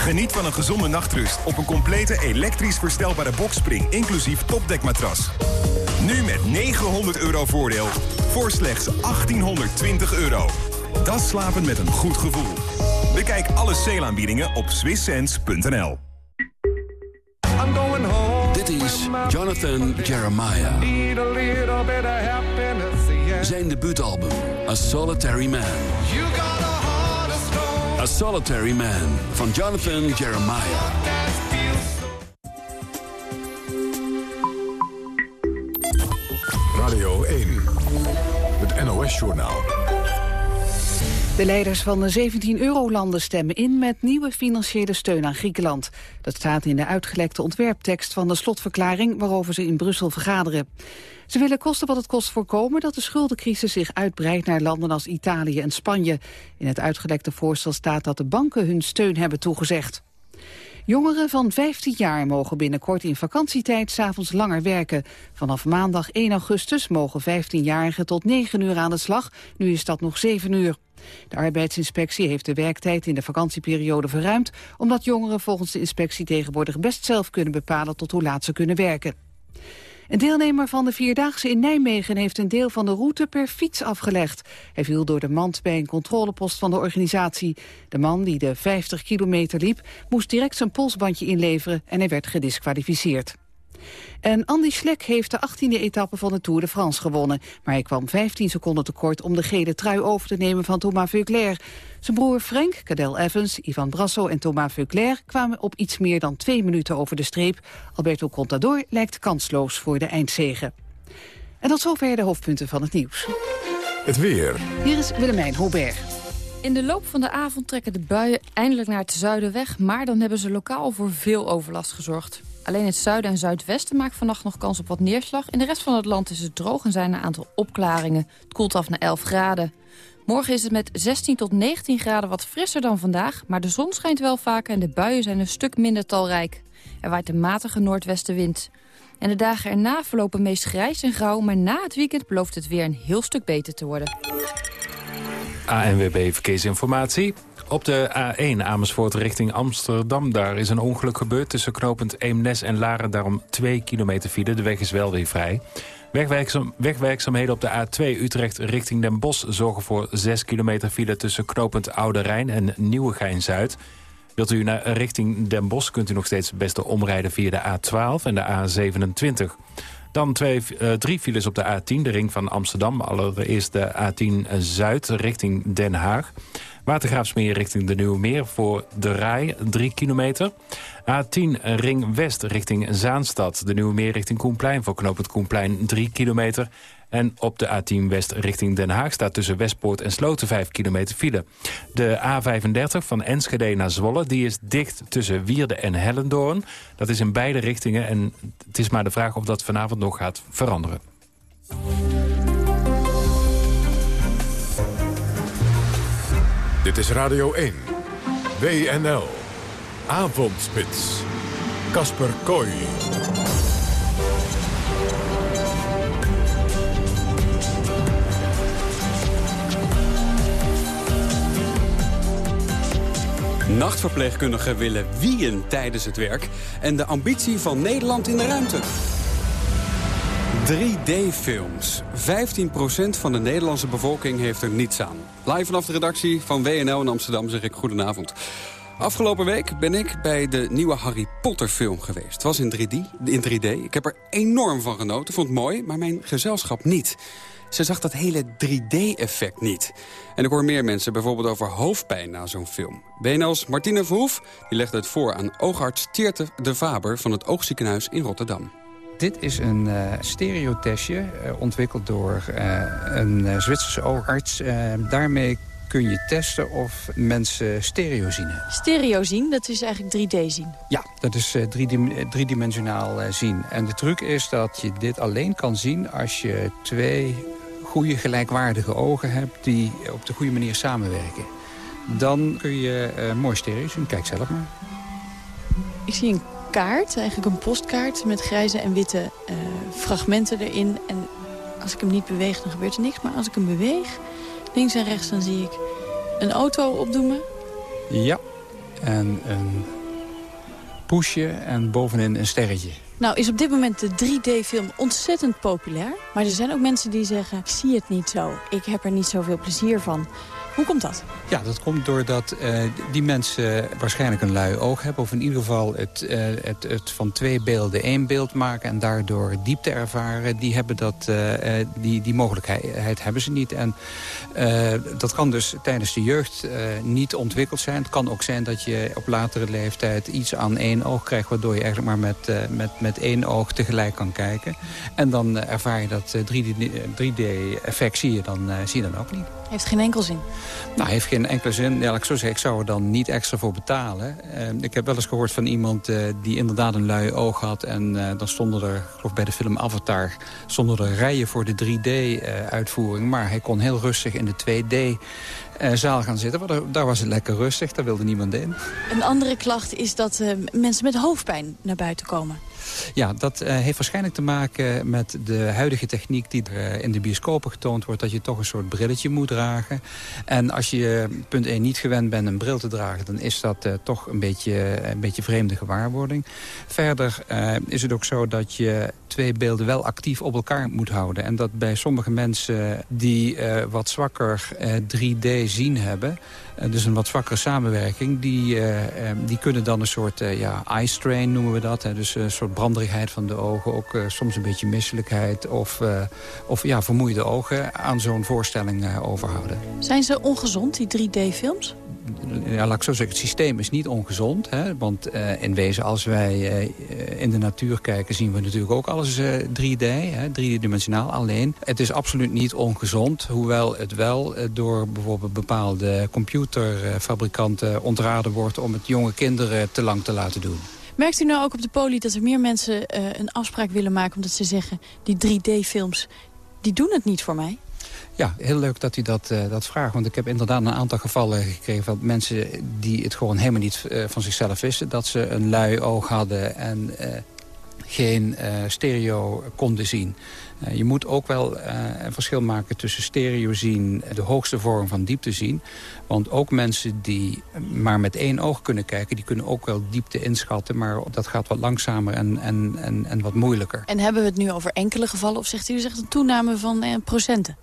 Geniet van een gezonde nachtrust op een complete elektrisch verstelbare boxspring... inclusief topdekmatras. Nu met 900 euro voordeel voor slechts 1820 euro. Dat slapen met een goed gevoel. Bekijk alle sale-aanbiedingen op swisssense.nl. Dit is Jonathan Jeremiah. Zijn debuutalbum, A Solitary Man. A Solitary Man van Jonathan Jeremiah. Radio 1, het NOS-journaal. De leiders van de 17 eurolanden stemmen in met nieuwe financiële steun aan Griekenland. Dat staat in de uitgelekte ontwerptekst van de slotverklaring waarover ze in Brussel vergaderen. Ze willen kosten wat het kost voorkomen dat de schuldencrisis zich uitbreidt naar landen als Italië en Spanje. In het uitgelekte voorstel staat dat de banken hun steun hebben toegezegd. Jongeren van 15 jaar mogen binnenkort in vakantietijd s'avonds langer werken. Vanaf maandag 1 augustus mogen 15-jarigen tot 9 uur aan de slag. Nu is dat nog 7 uur. De arbeidsinspectie heeft de werktijd in de vakantieperiode verruimd... omdat jongeren volgens de inspectie tegenwoordig best zelf kunnen bepalen tot hoe laat ze kunnen werken. Een deelnemer van de Vierdaagse in Nijmegen heeft een deel van de route per fiets afgelegd. Hij viel door de mand bij een controlepost van de organisatie. De man die de 50 kilometer liep moest direct zijn polsbandje inleveren en hij werd gedisqualificeerd. En Andy Schlek heeft de 18e etappe van de Tour de France gewonnen. Maar hij kwam 15 seconden tekort om de gele trui over te nemen van Thomas Veuclair. Zijn broer Frank, Cadel Evans, Ivan Brasso en Thomas Veuclair... kwamen op iets meer dan twee minuten over de streep. Alberto Contador lijkt kansloos voor de eindzege. En tot zover de hoofdpunten van het nieuws. Het weer. Hier is Willemijn Hobert. In de loop van de avond trekken de buien eindelijk naar het zuiden weg... maar dan hebben ze lokaal voor veel overlast gezorgd. Alleen het zuiden en zuidwesten maakt vannacht nog kans op wat neerslag. In de rest van het land is het droog en zijn er een aantal opklaringen. Het koelt af naar 11 graden. Morgen is het met 16 tot 19 graden wat frisser dan vandaag... maar de zon schijnt wel vaker en de buien zijn een stuk minder talrijk. Er waait een matige noordwestenwind. En de dagen erna verlopen meest grijs en grauw... maar na het weekend belooft het weer een heel stuk beter te worden. ANWB Verkeersinformatie. Op de A1 Amersfoort richting Amsterdam. Daar is een ongeluk gebeurd tussen knooppunt Eemnes en Laren. Daarom 2 kilometer file. De weg is wel weer vrij. Wegwerkzaam, wegwerkzaamheden op de A2 Utrecht richting Den Bosch... zorgen voor 6 kilometer file tussen knooppunt Oude Rijn en Nieuwegein-Zuid. Wilt u naar richting Den Bosch kunt u nog steeds het beste omrijden via de A12 en de A27. Dan twee, uh, drie files op de A10, de ring van Amsterdam. Allereerst de A10 Zuid richting Den Haag. Watergraafsmeer richting de Nieuwe Meer voor de Rij, 3 kilometer. A10 Ring West richting Zaanstad. De Nieuwe Meer richting Koenplein voor knooppunt Koenplein 3 kilometer. En op de A10 West richting Den Haag staat tussen Westpoort en Sloten 5 kilometer file. De A35 van Enschede naar Zwolle die is dicht tussen Wierde en Hellendoorn. Dat is in beide richtingen en het is maar de vraag of dat vanavond nog gaat veranderen. Dit is Radio 1. WNL. Avondspits. Kasper Kooi. Nachtverpleegkundigen willen wiegen tijdens het werk... en de ambitie van Nederland in de ruimte. 3D-films. 15% van de Nederlandse bevolking heeft er niets aan. Live vanaf de redactie van WNL in Amsterdam zeg ik goedenavond. Afgelopen week ben ik bij de nieuwe Harry Potter film geweest. Het was in 3D, in 3D. Ik heb er enorm van genoten, vond het mooi, maar mijn gezelschap niet. Ze zag dat hele 3D-effect niet. En ik hoor meer mensen bijvoorbeeld over hoofdpijn na zo'n film. WNL's Martine Verhoef die legde het voor aan oogarts Teerte de Faber... van het Oogziekenhuis in Rotterdam. Dit is een uh, stereotestje uh, ontwikkeld door uh, een Zwitserse oogarts. daarmee kun je testen of mensen stereo zien. Stereo zien, dat is eigenlijk 3D zien? Ja, dat is driedimensionaal zien. En de truc is dat je dit alleen kan zien als je twee goede gelijkwaardige ogen hebt... die op de goede manier samenwerken. Dan kun je mooi stereo zien. Kijk zelf maar. Ik zie een kaart, eigenlijk een postkaart met grijze en witte uh, fragmenten erin. En als ik hem niet beweeg, dan gebeurt er niks. Maar als ik hem beweeg, links en rechts, dan zie ik een auto opdoemen. Ja, en een poesje en bovenin een sterretje. Nou is op dit moment de 3D-film ontzettend populair. Maar er zijn ook mensen die zeggen, ik zie het niet zo. Ik heb er niet zoveel plezier van. Hoe komt dat? Ja, dat komt doordat uh, die mensen waarschijnlijk een lui oog hebben. Of in ieder geval het, uh, het, het, van twee beelden één beeld maken... en daardoor diepte ervaren. Die, hebben dat, uh, die, die mogelijkheid hebben ze niet. En dat kan dus tijdens de jeugd niet ontwikkeld zijn. Het kan ook zijn dat je op latere leeftijd iets aan één oog krijgt... waardoor je eigenlijk maar met, met, met één oog tegelijk kan kijken. En dan ervaar je dat 3D-effect 3D zie, je dan, zie je dan ook niet. Heeft geen enkel zin? Nou, heeft geen enkele zin. Ja, ik, zo zeggen, ik zou er dan niet extra voor betalen. Uh, ik heb wel eens gehoord van iemand uh, die inderdaad een lui oog had. En uh, dan stonden er, geloof bij de film Avatar... stonden er rijen voor de 3D-uitvoering. maar hij kon heel rustig in de 2D... zaal gaan zitten. Daar, daar, was het lekker rustig, daar wilde niemand in. Een andere klacht is dat mensen met hoofdpijn naar buiten komen. Ja, dat uh, heeft waarschijnlijk te maken met de huidige techniek die er uh, in de bioscopen getoond wordt. Dat je toch een soort brilletje moet dragen. En als je punt 1 niet gewend bent een bril te dragen, dan is dat uh, toch een beetje, een beetje vreemde gewaarwording. Verder is het ook zo dat je twee beelden wel actief op elkaar moet houden. En dat bij sommige mensen die wat zwakker 3D zien hebben... dus een wat zwakkere samenwerking... die, die kunnen dan een soort ja, eye strain noemen we dat. Hè, dus een soort van de ogen. Ook uh, soms een beetje misselijkheid of, uh, of ja, vermoeide ogen aan zo'n voorstelling uh, overhouden. Zijn ze ongezond, die 3D-films? Ja, laat ik zo zeggen, het systeem is niet ongezond. Hè? Want in wezen, als wij in de natuur kijken... zien we natuurlijk ook alles 3D, hè? driedimensionaal alleen. Het is absoluut niet ongezond. Hoewel het wel door bijvoorbeeld bepaalde computerfabrikanten ontraden wordt... om het jonge kinderen te lang te laten doen. Merkt u nou ook op de poli dat er meer mensen uh, een afspraak willen maken... omdat ze zeggen, die 3D-films, die doen het niet voor mij? Ja, heel leuk dat u dat, uh, dat vraagt. Want ik heb inderdaad een aantal gevallen gekregen van mensen die het gewoon helemaal niet uh, van zichzelf wisten. Dat ze een lui oog hadden en geen stereo konden zien. Uh, je moet ook wel uh, een verschil maken tussen stereo zien... de hoogste vorm van diepte zien. Want ook mensen die maar met één oog kunnen kijken... die kunnen ook wel diepte inschatten. Maar dat gaat wat langzamer en, en, en, en wat moeilijker. En hebben we het nu over enkele gevallen? Of zegt u zegt een toename van eh, procenten?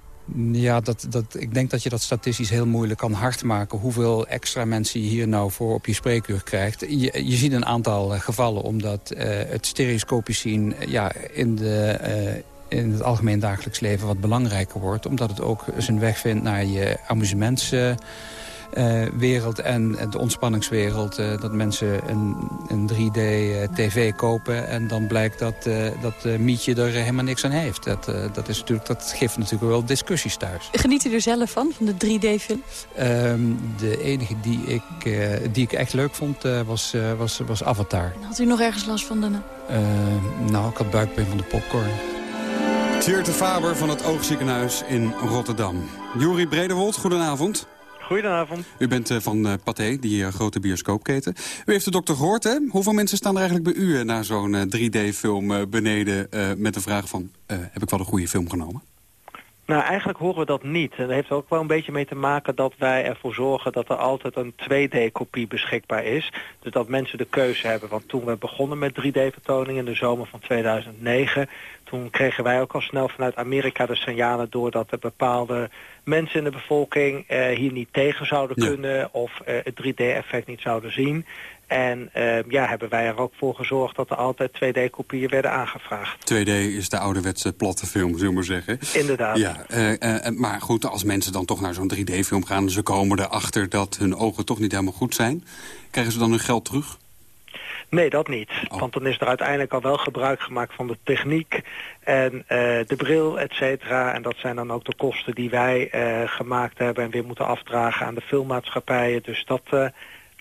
Ja, dat, dat, ik denk dat je dat statistisch heel moeilijk kan hardmaken. Hoeveel extra mensen je hier nou voor op je spreekuur krijgt. Je, je ziet een aantal gevallen omdat uh, het stereoscopisch zien ja, in de... Uh, in het algemeen dagelijks leven wat belangrijker wordt. Omdat het ook zijn weg vindt naar je amusementswereld uh, en de ontspanningswereld. Uh, dat mensen een, een 3D-tv kopen en dan blijkt dat, dat Mietje er helemaal niks aan heeft. Dat, dat, is natuurlijk, dat geeft natuurlijk wel discussies thuis. Geniet u er zelf van, van de 3D-film? Um, de enige die ik, die ik echt leuk vond was, was, was Avatar. En had u nog ergens last van daarna? nou, ik had buikpijn van de popcorn. Tjeerd Faber van het Oogziekenhuis in Rotterdam. Juri Brederwold, goedenavond. Goedenavond. U bent uh, van uh, Pathé, die uh, grote bioscoopketen. U heeft de dokter gehoord, hè? Hoeveel mensen staan er eigenlijk bij u naar zo'n 3D-film beneden... met de vraag van, heb ik wel een goede film genomen? Nou, eigenlijk horen we dat niet. En dat heeft ook wel een beetje mee te maken dat wij ervoor zorgen dat er altijd een 2D-kopie beschikbaar is. Dus dat mensen de keuze hebben. Want toen we begonnen met 3D-vertoningen in de zomer van 2009... toen kregen wij ook al snel vanuit Amerika de signalen door dat er bepaalde mensen in de bevolking eh, hier niet tegen zouden kunnen... of eh, het 3D-effect niet zouden zien. En uh, ja, hebben wij er ook voor gezorgd dat er altijd 2D-kopieën werden aangevraagd. 2D is de ouderwetse platte film, zullen we maar zeggen. Inderdaad. Ja, uh, maar goed, als mensen dan toch naar zo'n 3D-film gaan... ze komen erachter dat hun ogen toch niet helemaal goed zijn... krijgen ze dan hun geld terug? Nee, dat niet. Oh. Want dan is er uiteindelijk al wel gebruik gemaakt van de techniek en uh, de bril, et cetera. En dat zijn dan ook de kosten die wij uh, gemaakt hebben en weer moeten afdragen aan de filmmaatschappijen. Dus dat, uh,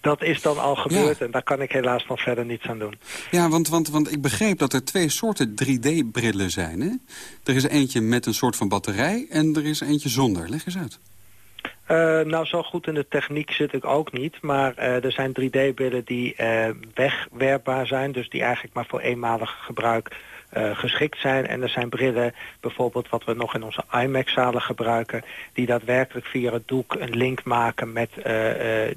dat is dan al gebeurd ja. en daar kan ik helaas nog verder niets aan doen. Ja, want, want, want ik begreep dat er twee soorten 3D-brillen zijn. Hè? Er is eentje met een soort van batterij en er is eentje zonder. Leg eens uit. Uh, nou, zo goed in de techniek zit ik ook niet. Maar uh, er zijn 3D-brillen die uh, wegwerpbaar zijn. Dus die eigenlijk maar voor eenmalig gebruik eh, geschikt zijn. En er zijn brillen, bijvoorbeeld wat we nog in onze IMAX-zalen gebruiken... die daadwerkelijk via het doek een link maken met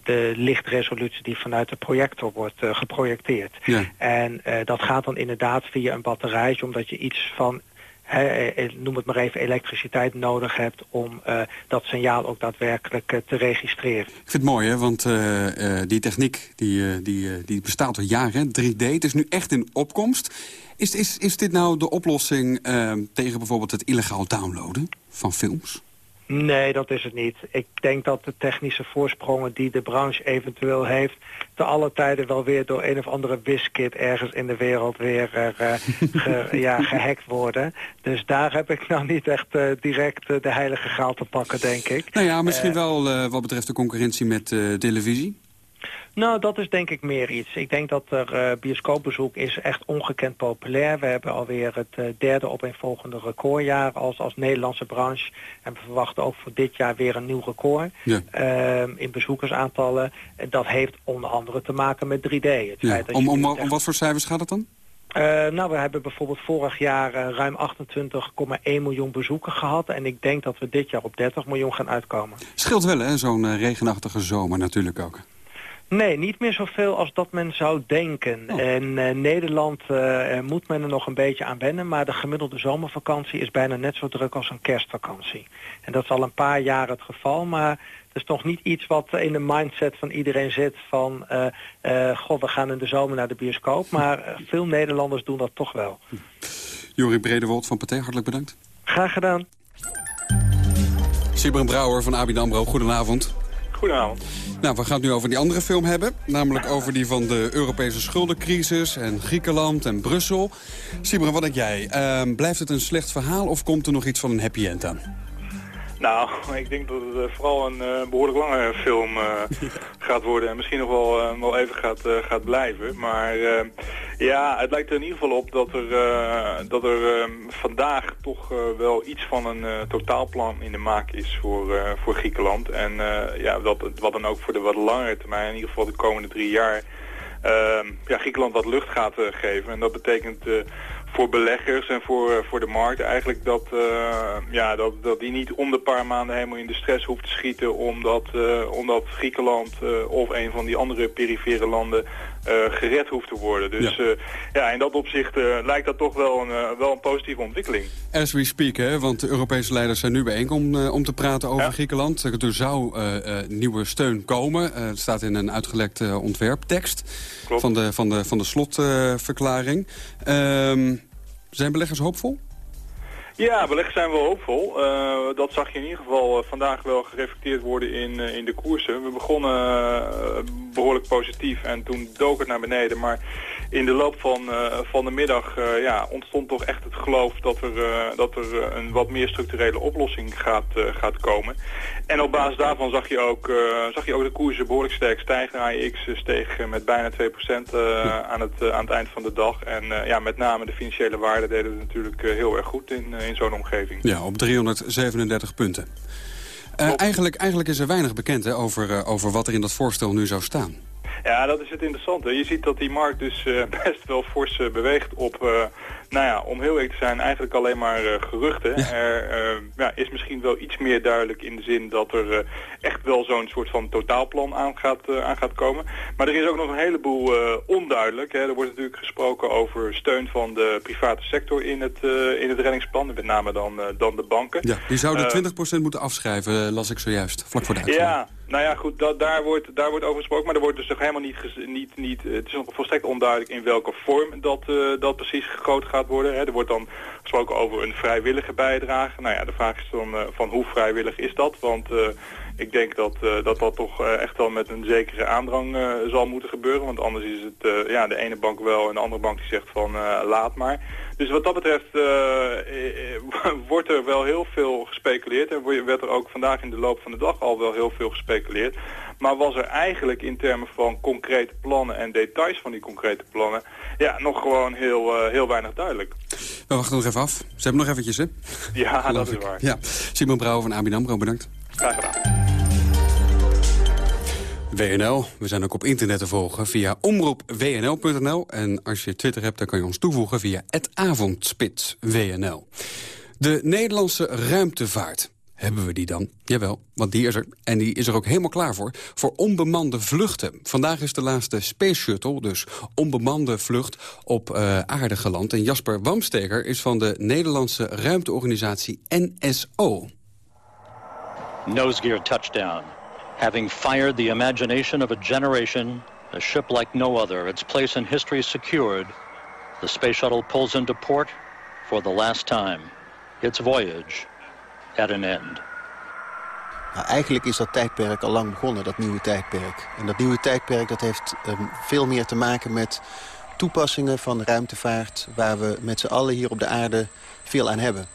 de lichtresolutie... die vanuit de projector wordt geprojecteerd. Ja. En dat gaat dan inderdaad via een batterijtje... omdat je iets van noem het maar even, elektriciteit nodig hebt om uh, dat signaal ook daadwerkelijk te registreren. Ik vind het mooi, hè, want die techniek die, die, die bestaat al jaren, 3D. Het is nu echt in opkomst. Is, is, is dit nou de oplossing tegen bijvoorbeeld het illegaal downloaden van films? Nee, dat is het niet. Ik denk dat de technische voorsprongen die de branche eventueel heeft... te alle tijden wel weer door een of andere wiskit ergens in de wereld weer uh, (laughs) ge, ja, gehackt worden. Dus daar heb ik nou niet echt uh, direct uh, de heilige graal te pakken, denk ik. Nou ja, misschien wel wat betreft de concurrentie met televisie. Nou, dat is denk ik meer iets. Ik denk dat er uh, bioscoopbezoek is echt ongekend populair. We hebben alweer het uh, derde opeenvolgende recordjaar als, als Nederlandse branche. En we verwachten ook voor dit jaar weer een nieuw record ja. uh, in bezoekersaantallen. Dat heeft onder andere te maken met 3D. Het ja. feit dat om, om, wat voor cijfers gaat het dan? Uh, nou, we hebben bijvoorbeeld vorig jaar uh, ruim 28,1 miljoen bezoeken gehad. En ik denk dat we dit jaar op 30 miljoen gaan uitkomen. Scheelt wel, hè? Zo'n uh, regenachtige zomer natuurlijk ook. Nee, niet meer zoveel als dat men zou denken. Oh. In uh, Nederland uh, moet men er nog een beetje aan wennen... maar de gemiddelde zomervakantie is bijna net zo druk als een kerstvakantie. En dat is al een paar jaar het geval, maar het is nog niet iets wat in de mindset van iedereen zit van... Uh, god, we gaan in de zomer naar de bioscoop. (laughs) Maar veel Nederlanders doen dat toch wel. Jorie Bredewold van Pathé, hartelijk bedankt. Graag gedaan. Sibren Brouwer van ABN AMRO, goedenavond. Goedenavond. Nou, we gaan het nu over die andere film hebben. Namelijk over die van de Europese schuldencrisis en Griekenland en Brussel. Sibren, wat denk jij? Uh, blijft het een slecht verhaal of komt er nog iets van een happy end aan? Nou, ik denk dat het uh, vooral een uh, behoorlijk lange film uh, (laughs) gaat worden. En misschien nog wel, wel even gaat, gaat blijven. Maar ja, het lijkt er in ieder geval op dat er, dat er vandaag toch wel iets van een totaalplan in de maak is voor, voor Griekenland. En ja, dat, wat dan ook voor de wat langere termijn, in ieder geval de komende drie jaar... ja, Griekenland wat lucht gaat geven. En dat betekent voor beleggers en voor, voor de markt eigenlijk dat, uh, ja, dat, dat die niet om de paar maanden helemaal in de stress hoeft te schieten omdat, uh, omdat Griekenland of een van die andere perifere landen gered hoeft te worden. Dus ja, ja in dat opzicht lijkt dat toch wel een, wel een positieve ontwikkeling. As we speak, hè, want de Europese leiders zijn nu bijeen om, om te praten over ja. Griekenland. Er zou nieuwe steun komen. het staat in een uitgelekte ontwerptekst van de, van de, van de slotverklaring. Um, zijn beleggers hoopvol? Ja, beleggers zijn wel hoopvol. Uh, dat zag je in ieder geval uh, vandaag wel gereflecteerd worden in, uh, in de koersen. We begonnen behoorlijk positief en toen dook het naar beneden. Maar in de loop van, van de middag ja, ontstond toch echt het geloof dat er, dat er een wat meer structurele oplossing gaat, gaat komen. En op basis daarvan zag je ook, zag je ook de koersen behoorlijk sterk stijgen. AIX steeg met bijna 2% aan, het, aan het eind van de dag. En ja, met name de financiële waarden deden het natuurlijk heel erg goed in in zo'n omgeving. Ja, op 337 punten. Uh, eigenlijk, eigenlijk is er weinig bekend hè, over, uh, over wat er in dat voorstel nu zou staan. Ja, dat is het interessante. Je ziet dat die markt dus uh, (laughs) best wel fors beweegt op, nou ja, om heel eerlijk te zijn, eigenlijk alleen maar geruchten. Ja. Er ja, is misschien wel iets meer duidelijk in de zin dat er echt wel zo'n soort van totaalplan aan gaat, aan gaat komen. Maar er is ook nog een heleboel onduidelijk. Hè. Er wordt natuurlijk gesproken over steun van de private sector in het, in het reddingsplan. Met name dan, dan de banken. Ja, die zouden 20% moeten afschrijven, las ik zojuist, vlak voor de uitzending. Ja, nou ja, goed, dat, daar, wordt, daar wordt over gesproken, maar er wordt dus nog helemaal niet, niet, niet het is nog volstrekt onduidelijk in welke vorm dat, dat precies gegoten gaat worden. Hè. Er wordt dan gesproken over een vrijwillige bijdrage. Nou ja, de vraag is dan uh, van hoe vrijwillig is dat, want uh, ik denk dat, uh, dat dat toch echt wel met een zekere aandrang zal moeten gebeuren. Want anders is het ja, de ene bank wel en de andere bank die zegt van laat maar. Dus wat dat betreft (laughs) wordt er wel heel veel gespeculeerd. En werd er ook vandaag in de loop van de dag al wel heel veel gespeculeerd. Maar was er eigenlijk in termen van concrete plannen en details van die concrete plannen... ja, nog gewoon heel, heel weinig duidelijk. We wachten nog even af. Ze hebben nog eventjes, hè? Ja, dat is waar. Ja. Simon Brouwer van ABN AMRO, bedankt. Graag gedaan. WNL. We zijn ook op internet te volgen via omroepwnl.nl. En als je Twitter hebt, dan kan je ons toevoegen via avondspitswnl. De Nederlandse ruimtevaart. Hebben we die dan? Jawel, want die is er. En die is er ook helemaal klaar voor. Voor onbemande vluchten. Vandaag is de laatste Space Shuttle, dus onbemande vlucht, op uh, aarde geland. En Jasper Wamsteker is van de Nederlandse ruimteorganisatie NSO. Nose gear touchdown. Having fired the imagination of a generation, a ship like no other, its place in history secured, the Space Shuttle pulls into port for the last time. Its voyage Nou, eigenlijk is dat tijdperk al lang begonnen, dat nieuwe tijdperk. En dat nieuwe tijdperk dat heeft um, veel meer te maken met toepassingen van ruimtevaart... waar we met z'n allen hier op de aarde veel aan hebben.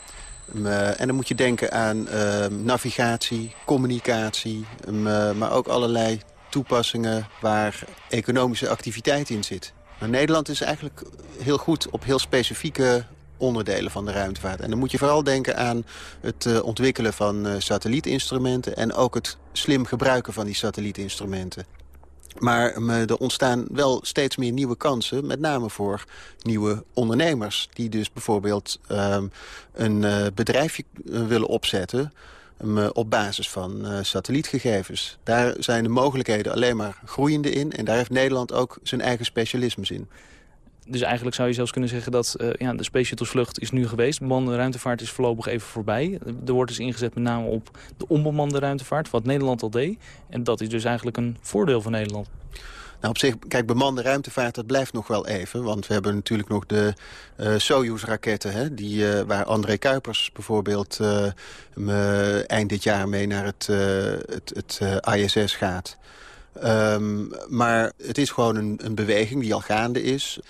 Um, uh, en dan moet je denken aan uh, navigatie, communicatie... Uh, maar ook allerlei toepassingen waar economische activiteit in zit. Maar Nederland is eigenlijk heel goed op heel specifieke onderdelen van de ruimtevaart. En dan moet je vooral denken aan het uh, ontwikkelen van uh, satellietinstrumenten... en ook het slim gebruiken van die satellietinstrumenten. Maar um, er ontstaan wel steeds meer nieuwe kansen, met name voor nieuwe ondernemers... die dus bijvoorbeeld um, een uh, bedrijfje willen opzetten... Um, op basis van satellietgegevens. Daar zijn de mogelijkheden alleen maar groeiende in... en daar heeft Nederland ook zijn eigen specialismes in. Dus eigenlijk zou je zelfs kunnen zeggen dat uh, ja, de Space Shuttle vlucht is nu geweest. Bemande ruimtevaart is voorlopig even voorbij. Er wordt dus ingezet met name op de onbemande ruimtevaart, wat Nederland al deed. En dat is dus eigenlijk een voordeel voor Nederland. Nou, op zich, kijk, bemande ruimtevaart, dat blijft nog wel even. Want we hebben natuurlijk nog de uh, Soyuz-raketten... Die, uh, waar André Kuipers bijvoorbeeld eind dit jaar mee naar het, het, het ISS gaat. Um, maar het is gewoon een, een beweging die al gaande is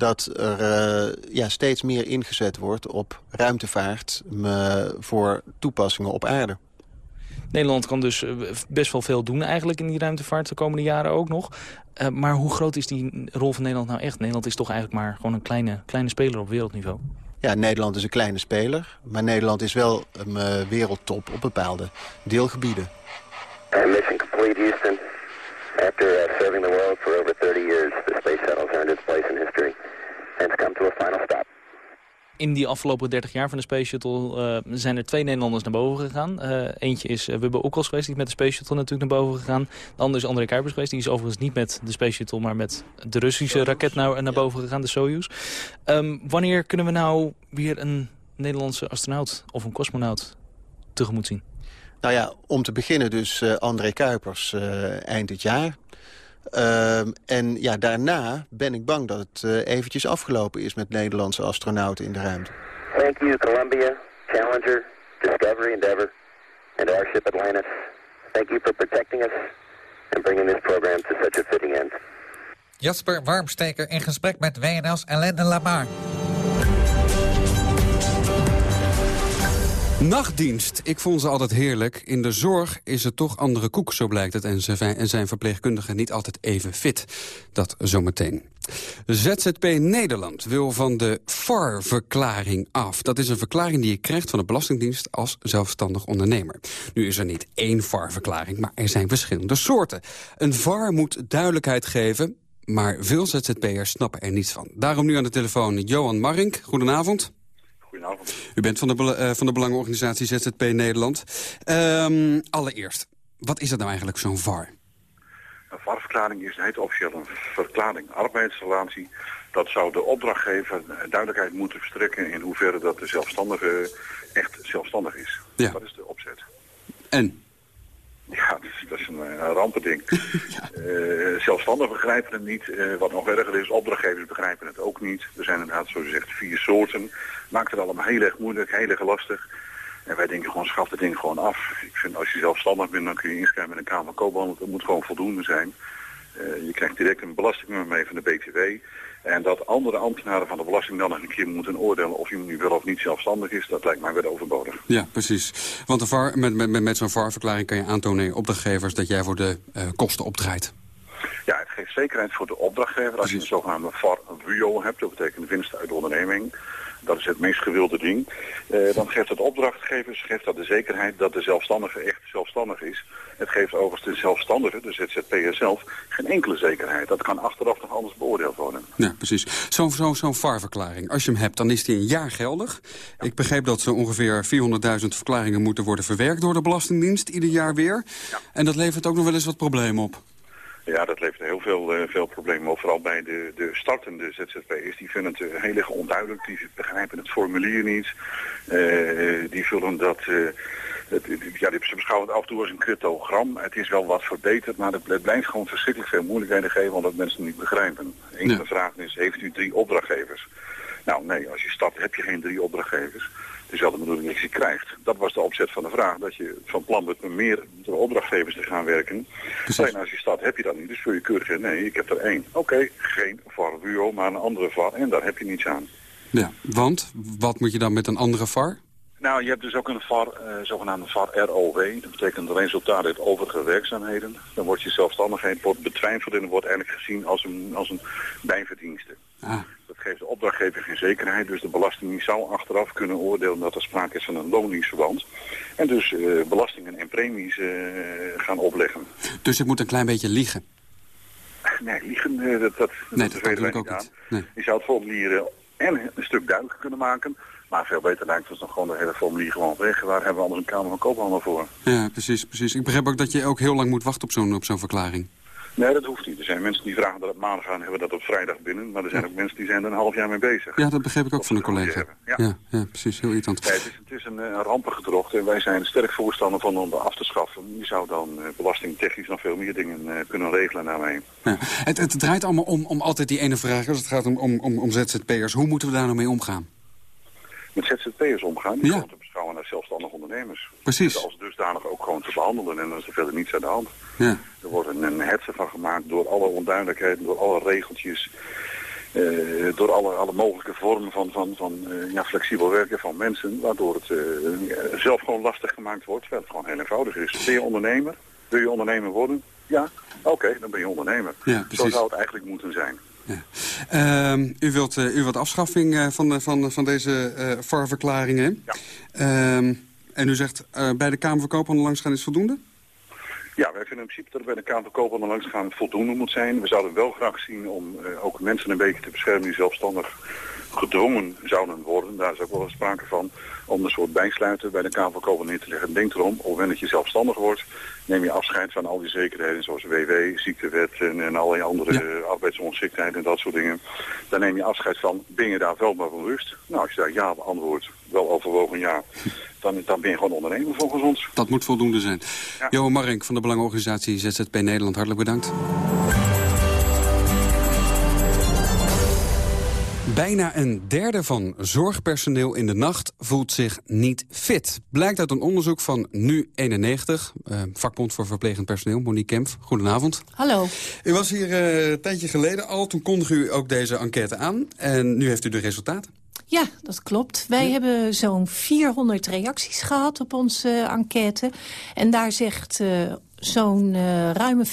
dat er uh, ja, steeds meer ingezet wordt op ruimtevaart uh, voor toepassingen op aarde. Nederland kan dus best wel veel doen eigenlijk in die ruimtevaart de komende jaren ook nog. Uh, maar hoe groot is die rol van Nederland nou echt? Nederland is toch eigenlijk maar gewoon een kleine, kleine speler op wereldniveau. Ja, Nederland is een kleine speler. Maar Nederland is wel een wereldtop op bepaalde deelgebieden. mission complete, Houston. After uh, serving the world for over 30 years, the space shuttle has earned its place in history and it's come to a final stop. In die afgelopen 30 jaar van de Space Shuttle uh, zijn er twee Nederlanders naar boven gegaan. Uh, eentje is uh, Wubbe Oekels geweest, die is met de Space Shuttle natuurlijk naar boven gegaan. De andere is André Kuipers geweest, die is overigens niet met de Space Shuttle... maar met de Russische raket naar, naar boven gegaan, de Soyuz. Um, wanneer kunnen we nou weer een Nederlandse astronaut of een cosmonaut tegemoet zien? Nou ja, om te beginnen dus uh, André Kuipers uh, eind dit jaar. Uh, en ja, daarna ben ik bang dat het uh, eventjes afgelopen is met Nederlandse astronauten in de ruimte. Thank you, Columbia, Challenger, Discovery, Endeavour, and our ship Atlantis. Thank you for protecting us and bringing this program to such a fitting end. Jasper Warmsteker in gesprek met WNL's Alain Lamar. Nachtdienst. Ik vond ze altijd heerlijk. In de zorg is het toch andere koek, zo blijkt het. En zijn verpleegkundigen niet altijd even fit. Dat zometeen. ZZP Nederland wil van de FAR-verklaring af. Dat is een verklaring die je krijgt van de Belastingdienst als zelfstandig ondernemer. Nu is er niet één FAR-verklaring, maar er zijn verschillende soorten. Een VAR moet duidelijkheid geven, maar veel ZZP'ers snappen er niets van. Daarom nu aan de telefoon Johan Marink. Goedenavond. Goedenavond. U bent van de, uh, van de belangenorganisatie ZZP Nederland. Um, allereerst, wat is dat nou eigenlijk, zo'n VAR? Een VAR-verklaring is heet officieel een verklaring arbeidsrelatie. Dat zou de opdrachtgever duidelijkheid moeten verstrekken... in hoeverre dat de zelfstandige echt zelfstandig is. Ja. Dat is de opzet. En? Ja, dat is, dat is een, een rampending. (laughs) ja. uh, zelfstandigen begrijpen het niet. Uh, wat nog erger is, opdrachtgevers begrijpen het ook niet. Er zijn inderdaad, zoals je zegt, vier soorten. Maakt het allemaal heel erg moeilijk, heel erg lastig. En wij denken gewoon, schaf het ding gewoon af. Ik vind, als je zelfstandig bent, dan kun je inschrijven met een Kamer van Koophandel. Dat moet gewoon voldoende zijn. Uh, je krijgt direct een belastingnummer mee van de BTW. En dat andere ambtenaren van de belasting dan nog een keer moeten oordelen of iemand nu wel of niet zelfstandig is, dat lijkt mij weer overbodig. Ja, precies. Want de VAR, met, met, met zo'n VAR-verklaring kan je aantonen aan opdrachtgevers dat jij voor de uh, kosten opdraait. Ja, het geeft zekerheid voor de opdrachtgever. Als je een zogenaamde VAR-WUO hebt, dat betekent winst uit de onderneming. Dat is het meest gewilde ding. Eh, dan geeft het opdrachtgevers geeft dat de zekerheid dat de zelfstandige echt zelfstandig is. Het geeft overigens de zelfstandige, de ZZP'er zelf, geen enkele zekerheid. Dat kan achteraf nog anders beoordeeld worden. Ja, precies. Zo'n zo, zo'n VAR-verklaring, als je hem hebt, dan is die een jaar geldig. Ik begreep dat zo ongeveer 400.000 verklaringen moeten worden verwerkt door de Belastingdienst, ieder jaar weer. En dat levert ook nog wel eens wat problemen op. Ja, dat levert heel veel, eh, veel problemen op. Vooral bij de, de startende ZZP'ers. Die vinden het uh, heel erg onduidelijk. Die begrijpen het formulier niet. Eh, die vullen dat... Het, ja, die, ze beschouwen het af en toe als een cryptogram. Het is wel wat verbeterd, maar het, blijft gewoon verschrikkelijk veel moeilijkheden geven omdat mensen het niet begrijpen. Een van de vragen is, heeft u drie opdrachtgevers? Nou nee, als je start heb je geen drie opdrachtgevers dezelfde bedoeling als je krijgt. Dat was de opzet van de vraag, dat je van plan bent met meer opdrachtgevers te gaan werken. Alleen als je start heb je dat niet, dus vul je keurig nee, ik heb er één. Oké, geen VAR Bureau, maar een andere VAR en daar heb je niets aan. Ja, want wat moet je dan met een andere VAR? Nou, je hebt dus ook een VAR, uh, zogenaamde VAR ROW. Dat betekent resultaat uit overige werkzaamheden. Dan wordt je zelfstandigheid wordt betwijfeld en wordt eigenlijk gezien als een, als een bijverdienste. Ah. Dat geeft de opdrachtgever geen zekerheid, dus de belasting zou achteraf kunnen oordelen dat er sprake is van een loondienstverband. En dus uh, belastingen en premies uh, gaan opleggen. Dus het moet een klein beetje liegen? Nee, liegen, dat, dat, nee, dat, dat kan ook niet. Nee. Je zou het formulier en een stuk duidelijker kunnen maken. Maar veel beter lijkt het dan gewoon de hele formulier gewoon weg. Waar hebben we anders een Kamer van Koophandel voor? Ja, precies, precies. Ik begrijp ook dat je ook heel lang moet wachten op zo'n op zo'n verklaring. Nee, dat hoeft niet. Er zijn mensen die vragen dat op maandag gaan, hebben dat op vrijdag binnen. Maar er zijn ook mensen die zijn er een half jaar mee bezig. Ja, dat begreep ik ook van een collega. Ja. ja. precies. Heel irritant. het is, het is een, eh, een rampengedrocht en wij zijn sterk voorstander van om af te schaffen. Je zou dan uh, belastingtechnisch nog veel meer dingen uh, kunnen regelen daarmee. Ja. Het, het draait allemaal om, om altijd die ene vraag. Als het gaat om, om, om, om ZZP'ers. Hoe moeten we daar nou mee omgaan? met ZZP'ers omgaan. Die ja. te beschouwen als zelfstandig ondernemers. Precies. Dus als dusdanig ook gewoon te behandelen en dan is er verder niets aan de hand. Ja. Er wordt een, een hetze van gemaakt door alle onduidelijkheden, door alle regeltjes. Uh, door alle, alle mogelijke vormen van, van, van uh, ja, flexibel werken van mensen, waardoor het uh, zelf gewoon lastig gemaakt wordt, terwijl het gewoon heel eenvoudig is. Ben je ondernemer? Wil je ondernemer worden? Ja, oké, dan ben je ondernemer. Ja, Zo zou het eigenlijk moeten zijn. Ja. Uh, u, wilt, u wilt afschaffing van, van, van deze VAR-verklaringen. Ja. Uh, en u zegt bij de Kamer van Koophandel langsgaan is voldoende? Ja, wij vinden in principe dat er bij de Kamer Koophandel langsgaan voldoende moet zijn. We zouden wel graag zien om ook mensen een beetje te beschermen die zelfstandig gedwongen zouden worden. Daar is ook wel sprake van om een soort bijsluiter bij de Koophandel neer te leggen. Denk erom, op het moment dat je zelfstandig wordt, neem je afscheid van al die zekerheden zoals WW, ziektewet en, en allerlei andere ja. arbeidsongeschiktheid en dat soort dingen. Daar neem je afscheid van, ben je daar wel maar van rust? Nou, als je daar ja beantwoordt, wel overwogen ja, (laughs) dan, dan ben je gewoon ondernemer volgens ons. Dat moet voldoende zijn. Ja. Johan Marink van de Belangenorganisatie ZZP Nederland, hartelijk bedankt. Bijna een derde van zorgpersoneel in de nacht voelt zich niet fit. Blijkt uit een onderzoek van Nu91, eh, vakbond voor verplegend personeel, Monique Kemp. Goedenavond. Hallo. U was hier uh, een tijdje geleden al, toen kondigde u ook deze enquête aan. En nu heeft u de resultaten. Ja, dat klopt. Wij hebben zo'n 400 reacties gehad op onze enquête. En daar zegt uh, zo'n uh, ruime 75%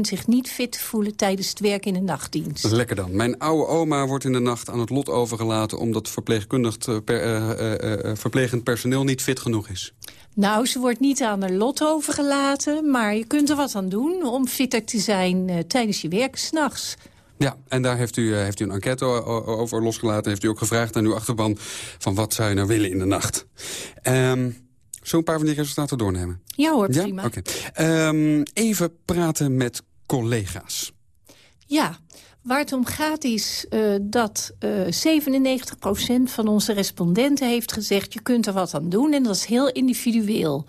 zich niet fit voelen tijdens het werk in de nachtdienst. Dat is lekker dan. Mijn oude oma wordt in de nacht aan het lot overgelaten... omdat verpleegkundig per, verplegend personeel niet fit genoeg is. Nou, ze wordt niet aan haar lot overgelaten... maar je kunt er wat aan doen om fitter te zijn tijdens je werk s'nachts. Ja, en daar heeft u, heeft u een enquête over losgelaten. Heeft u ook gevraagd aan uw achterban van wat zou je nou willen in de nacht. Um, Zo'n paar van die resultaten doornemen? Ja hoor, prima. Oké. Um, even praten met collega's. Ja, waar het om gaat is uh, dat uh, 97% van onze respondenten heeft gezegd... je kunt er wat aan doen en dat is heel individueel.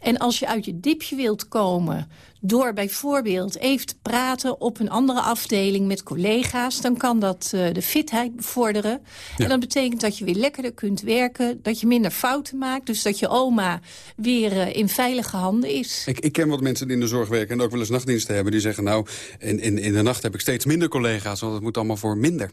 En als je uit je dipje wilt komen door bijvoorbeeld even te praten op een andere afdeling met collega's... dan kan dat uh, de fitheid bevorderen. En dat betekent dat je weer lekkerder kunt werken, dat je minder fouten maakt... dus dat je oma weer uh, in veilige handen is. Ik, ik, ken wat mensen die in de zorg werken en ook wel eens nachtdiensten hebben... die zeggen, nou, in, in, in de nacht heb ik steeds minder collega's... want het moet allemaal voor minder.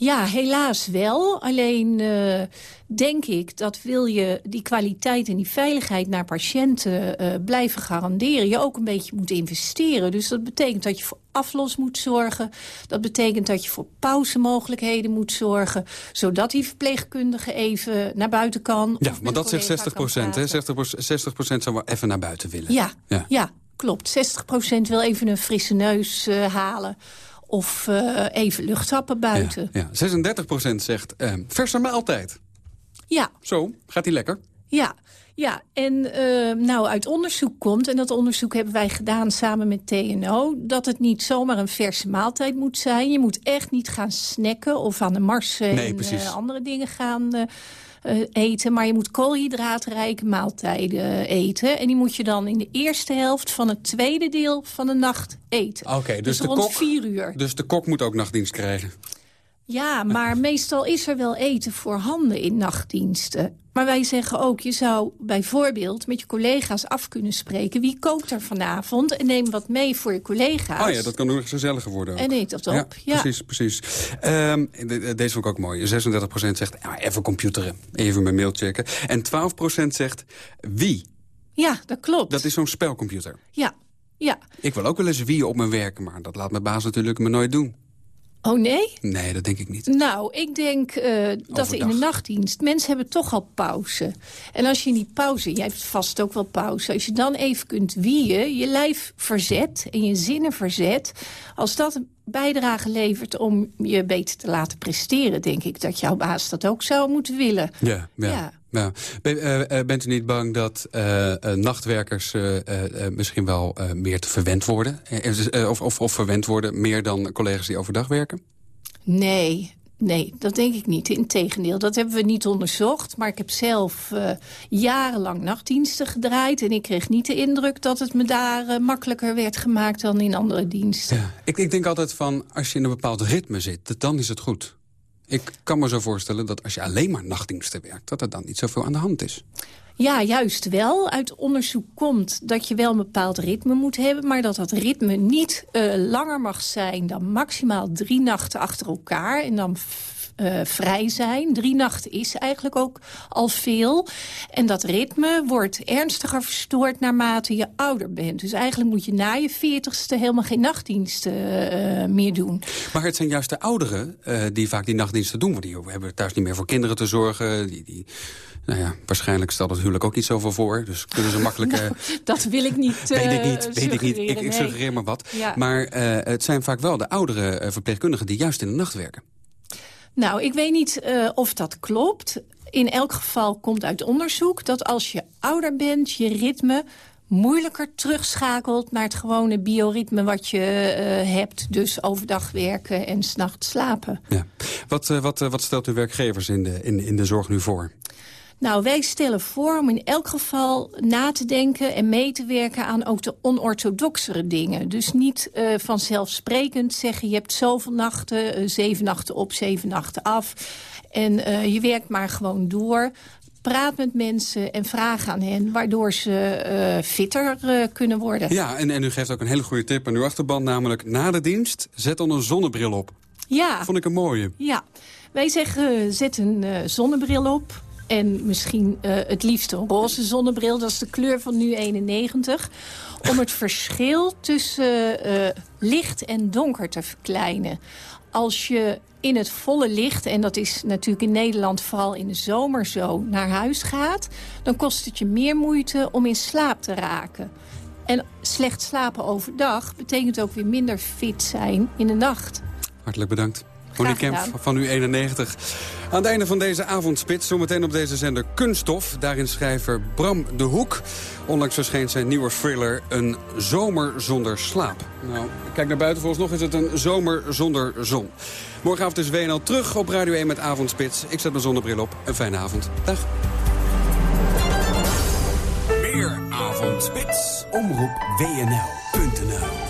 Ja, helaas wel. Alleen uh, denk ik dat wil je die kwaliteit en die veiligheid naar patiënten uh, blijven garanderen... je ook een beetje moet investeren. Dus dat betekent dat je voor aflos moet zorgen. Dat betekent dat je voor pauzemogelijkheden moet zorgen... zodat die verpleegkundige even naar buiten kan. Ja, maar dat zegt 60 procent. 60 procent zou wel even naar buiten willen. Ja, ja. ja klopt. 60 procent wil even een frisse neus uh, halen of uh, even lucht buiten. Ja, ja. 36% zegt uh, verse maaltijd. Ja. Zo, gaat die lekker? Ja, ja, en uh, nou uit onderzoek komt, en dat onderzoek hebben wij gedaan samen met TNO... dat het niet zomaar een verse maaltijd moet zijn. Je moet echt niet gaan snacken of aan de mars en uh, andere dingen gaan... Uh, uh, eten. Maar je moet koolhydraatrijke maaltijden eten. En die moet je dan in de eerste helft van het tweede deel van de nacht eten. Oké, dus, dus, de rond kok, vier uur. Dus de kok moet ook nachtdienst krijgen? Ja, maar (laughs) meestal is er wel eten voorhanden in nachtdiensten. Maar wij zeggen ook, je zou bijvoorbeeld met je collega's af kunnen spreken... wie kookt er vanavond en neem wat mee voor je collega's. Oh ja, dat kan nog gezelliger worden ook. En eet dat op, ja. Precies, precies. Um, deze vond ik ook mooi. 36% zegt, ja, even computeren, even mijn mail checken. En 12% zegt, wie? Ja, dat klopt. Dat is zo'n spelcomputer. Ja, ja. Ik wil ook wel eens wie op mijn werken, maar dat laat mijn baas natuurlijk me nooit doen. Oh nee? Nee, dat denk ik niet. Nou, ik denk uh, dat in de nachtdienst... mensen hebben toch al pauze. En als je in die pauze... jij hebt vast ook wel pauze... als je dan even kunt wieën, je lijf verzet en je zinnen verzet... als dat bijdrage levert om je beter te laten presteren... denk ik dat jouw baas dat ook zou moeten willen. Ja, ja. ja. Ben, uh, bent u niet bang dat uh, nachtwerkers misschien wel meer te verwend worden? of, of, of verwend worden meer dan collega's die overdag werken? Nee, Nee, dat denk ik niet. Integendeel, dat hebben we niet onderzocht. Maar ik heb zelf uh, jarenlang nachtdiensten gedraaid... en ik kreeg niet de indruk dat het me daar uh, makkelijker werd gemaakt... dan in andere diensten. Ja. Ik, ik denk altijd van, als je in een bepaald ritme zit, dan is het goed. Ik kan me zo voorstellen dat als je alleen maar nachtdiensten werkt... dat er dan niet zoveel aan de hand is. Ja, juist wel. Uit onderzoek komt dat je wel een bepaald ritme moet hebben... maar dat dat ritme niet uh, langer mag zijn dan maximaal drie nachten achter elkaar... en dan uh, vrij zijn. Drie nachten is eigenlijk ook al veel. En dat ritme wordt ernstiger verstoord naarmate je ouder bent. Dus eigenlijk moet je na je veertigste helemaal geen nachtdiensten uh, meer doen. Maar het zijn juist de ouderen uh, die vaak die nachtdiensten doen. Want die hebben thuis niet meer voor kinderen te zorgen. Die, die, nou ja, waarschijnlijk stelt het huwelijk ook niet zoveel voor. Dus kunnen ze (laughs) makkelijk... nou, dat wil ik niet Weet ik niet, weet ik niet. Ik, ik suggereer maar wat. Ja. Maar het zijn vaak wel de oudere verpleegkundigen die juist in de nacht werken. Nou, ik weet niet uh, of dat klopt. In elk geval komt uit onderzoek dat als je ouder bent... je ritme moeilijker terugschakelt naar het gewone bioritme wat je uh, hebt. Dus overdag werken en s'nachts slapen. Ja. Wat, uh, wat, wat stelt uw werkgevers in de, in, in de zorg nu voor? Nou, wij stellen voor om in elk geval na te denken en mee te werken aan ook de onorthodoxere dingen. Dus niet uh, vanzelfsprekend zeggen je hebt zoveel nachten, uh, zeven nachten op, zeven nachten af. En uh, je werkt maar gewoon door. Praat met mensen en vraag aan hen, waardoor ze fitter kunnen worden. Ja, en, en u geeft ook een hele goede tip aan uw achterban, namelijk na de dienst, zet dan een zonnebril op. Ja. Vond ik een mooie. Ja, wij zeggen zet een zonnebril op en misschien uh, het liefst een roze zonnebril. Dat is de kleur van nu 91. Om het verschil tussen uh, licht en donker te verkleinen. Als je in het volle licht, en dat is natuurlijk in Nederland vooral in de zomer zo, naar huis gaat... dan kost het je meer moeite om in slaap te raken. En slecht slapen overdag betekent ook weer minder fit zijn in de nacht. Hartelijk bedankt. Monique Kemp van U91. Aan het einde van deze avondspits, zometeen op deze zender Kunststof. Daarin schrijver Bram de Hoek. Onlangs verscheen zijn nieuwe thriller Een zomer zonder slaap. Nou, kijk naar buiten, volgens nog is het een zomer zonder zon. Morgenavond is WNL terug op Radio 1 met Avondspits. Ik zet mijn zonnebril op. Een fijne avond. Dag. Meer Avondspits. Omroep WNL.nl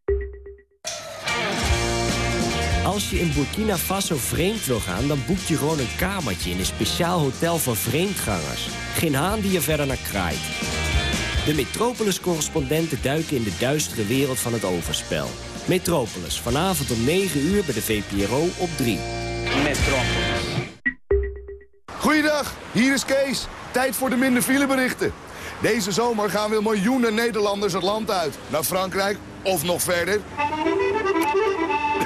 Als je in Burkina Faso vreemd wil gaan, dan boek je gewoon een kamertje in een speciaal hotel voor vreemdgangers. Geen haan die je verder naar kraait. De Metropolis-correspondenten duiken in de duistere wereld van het overspel. Metropolis, vanavond om 9 uur bij de VPRO op 3. Metropolis. Goeiedag, hier is Kees. Tijd voor de minder fileberichten. Deze zomer gaan weer miljoenen Nederlanders het land uit. Naar Frankrijk of nog verder.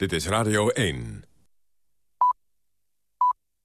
Dit is Radio 1.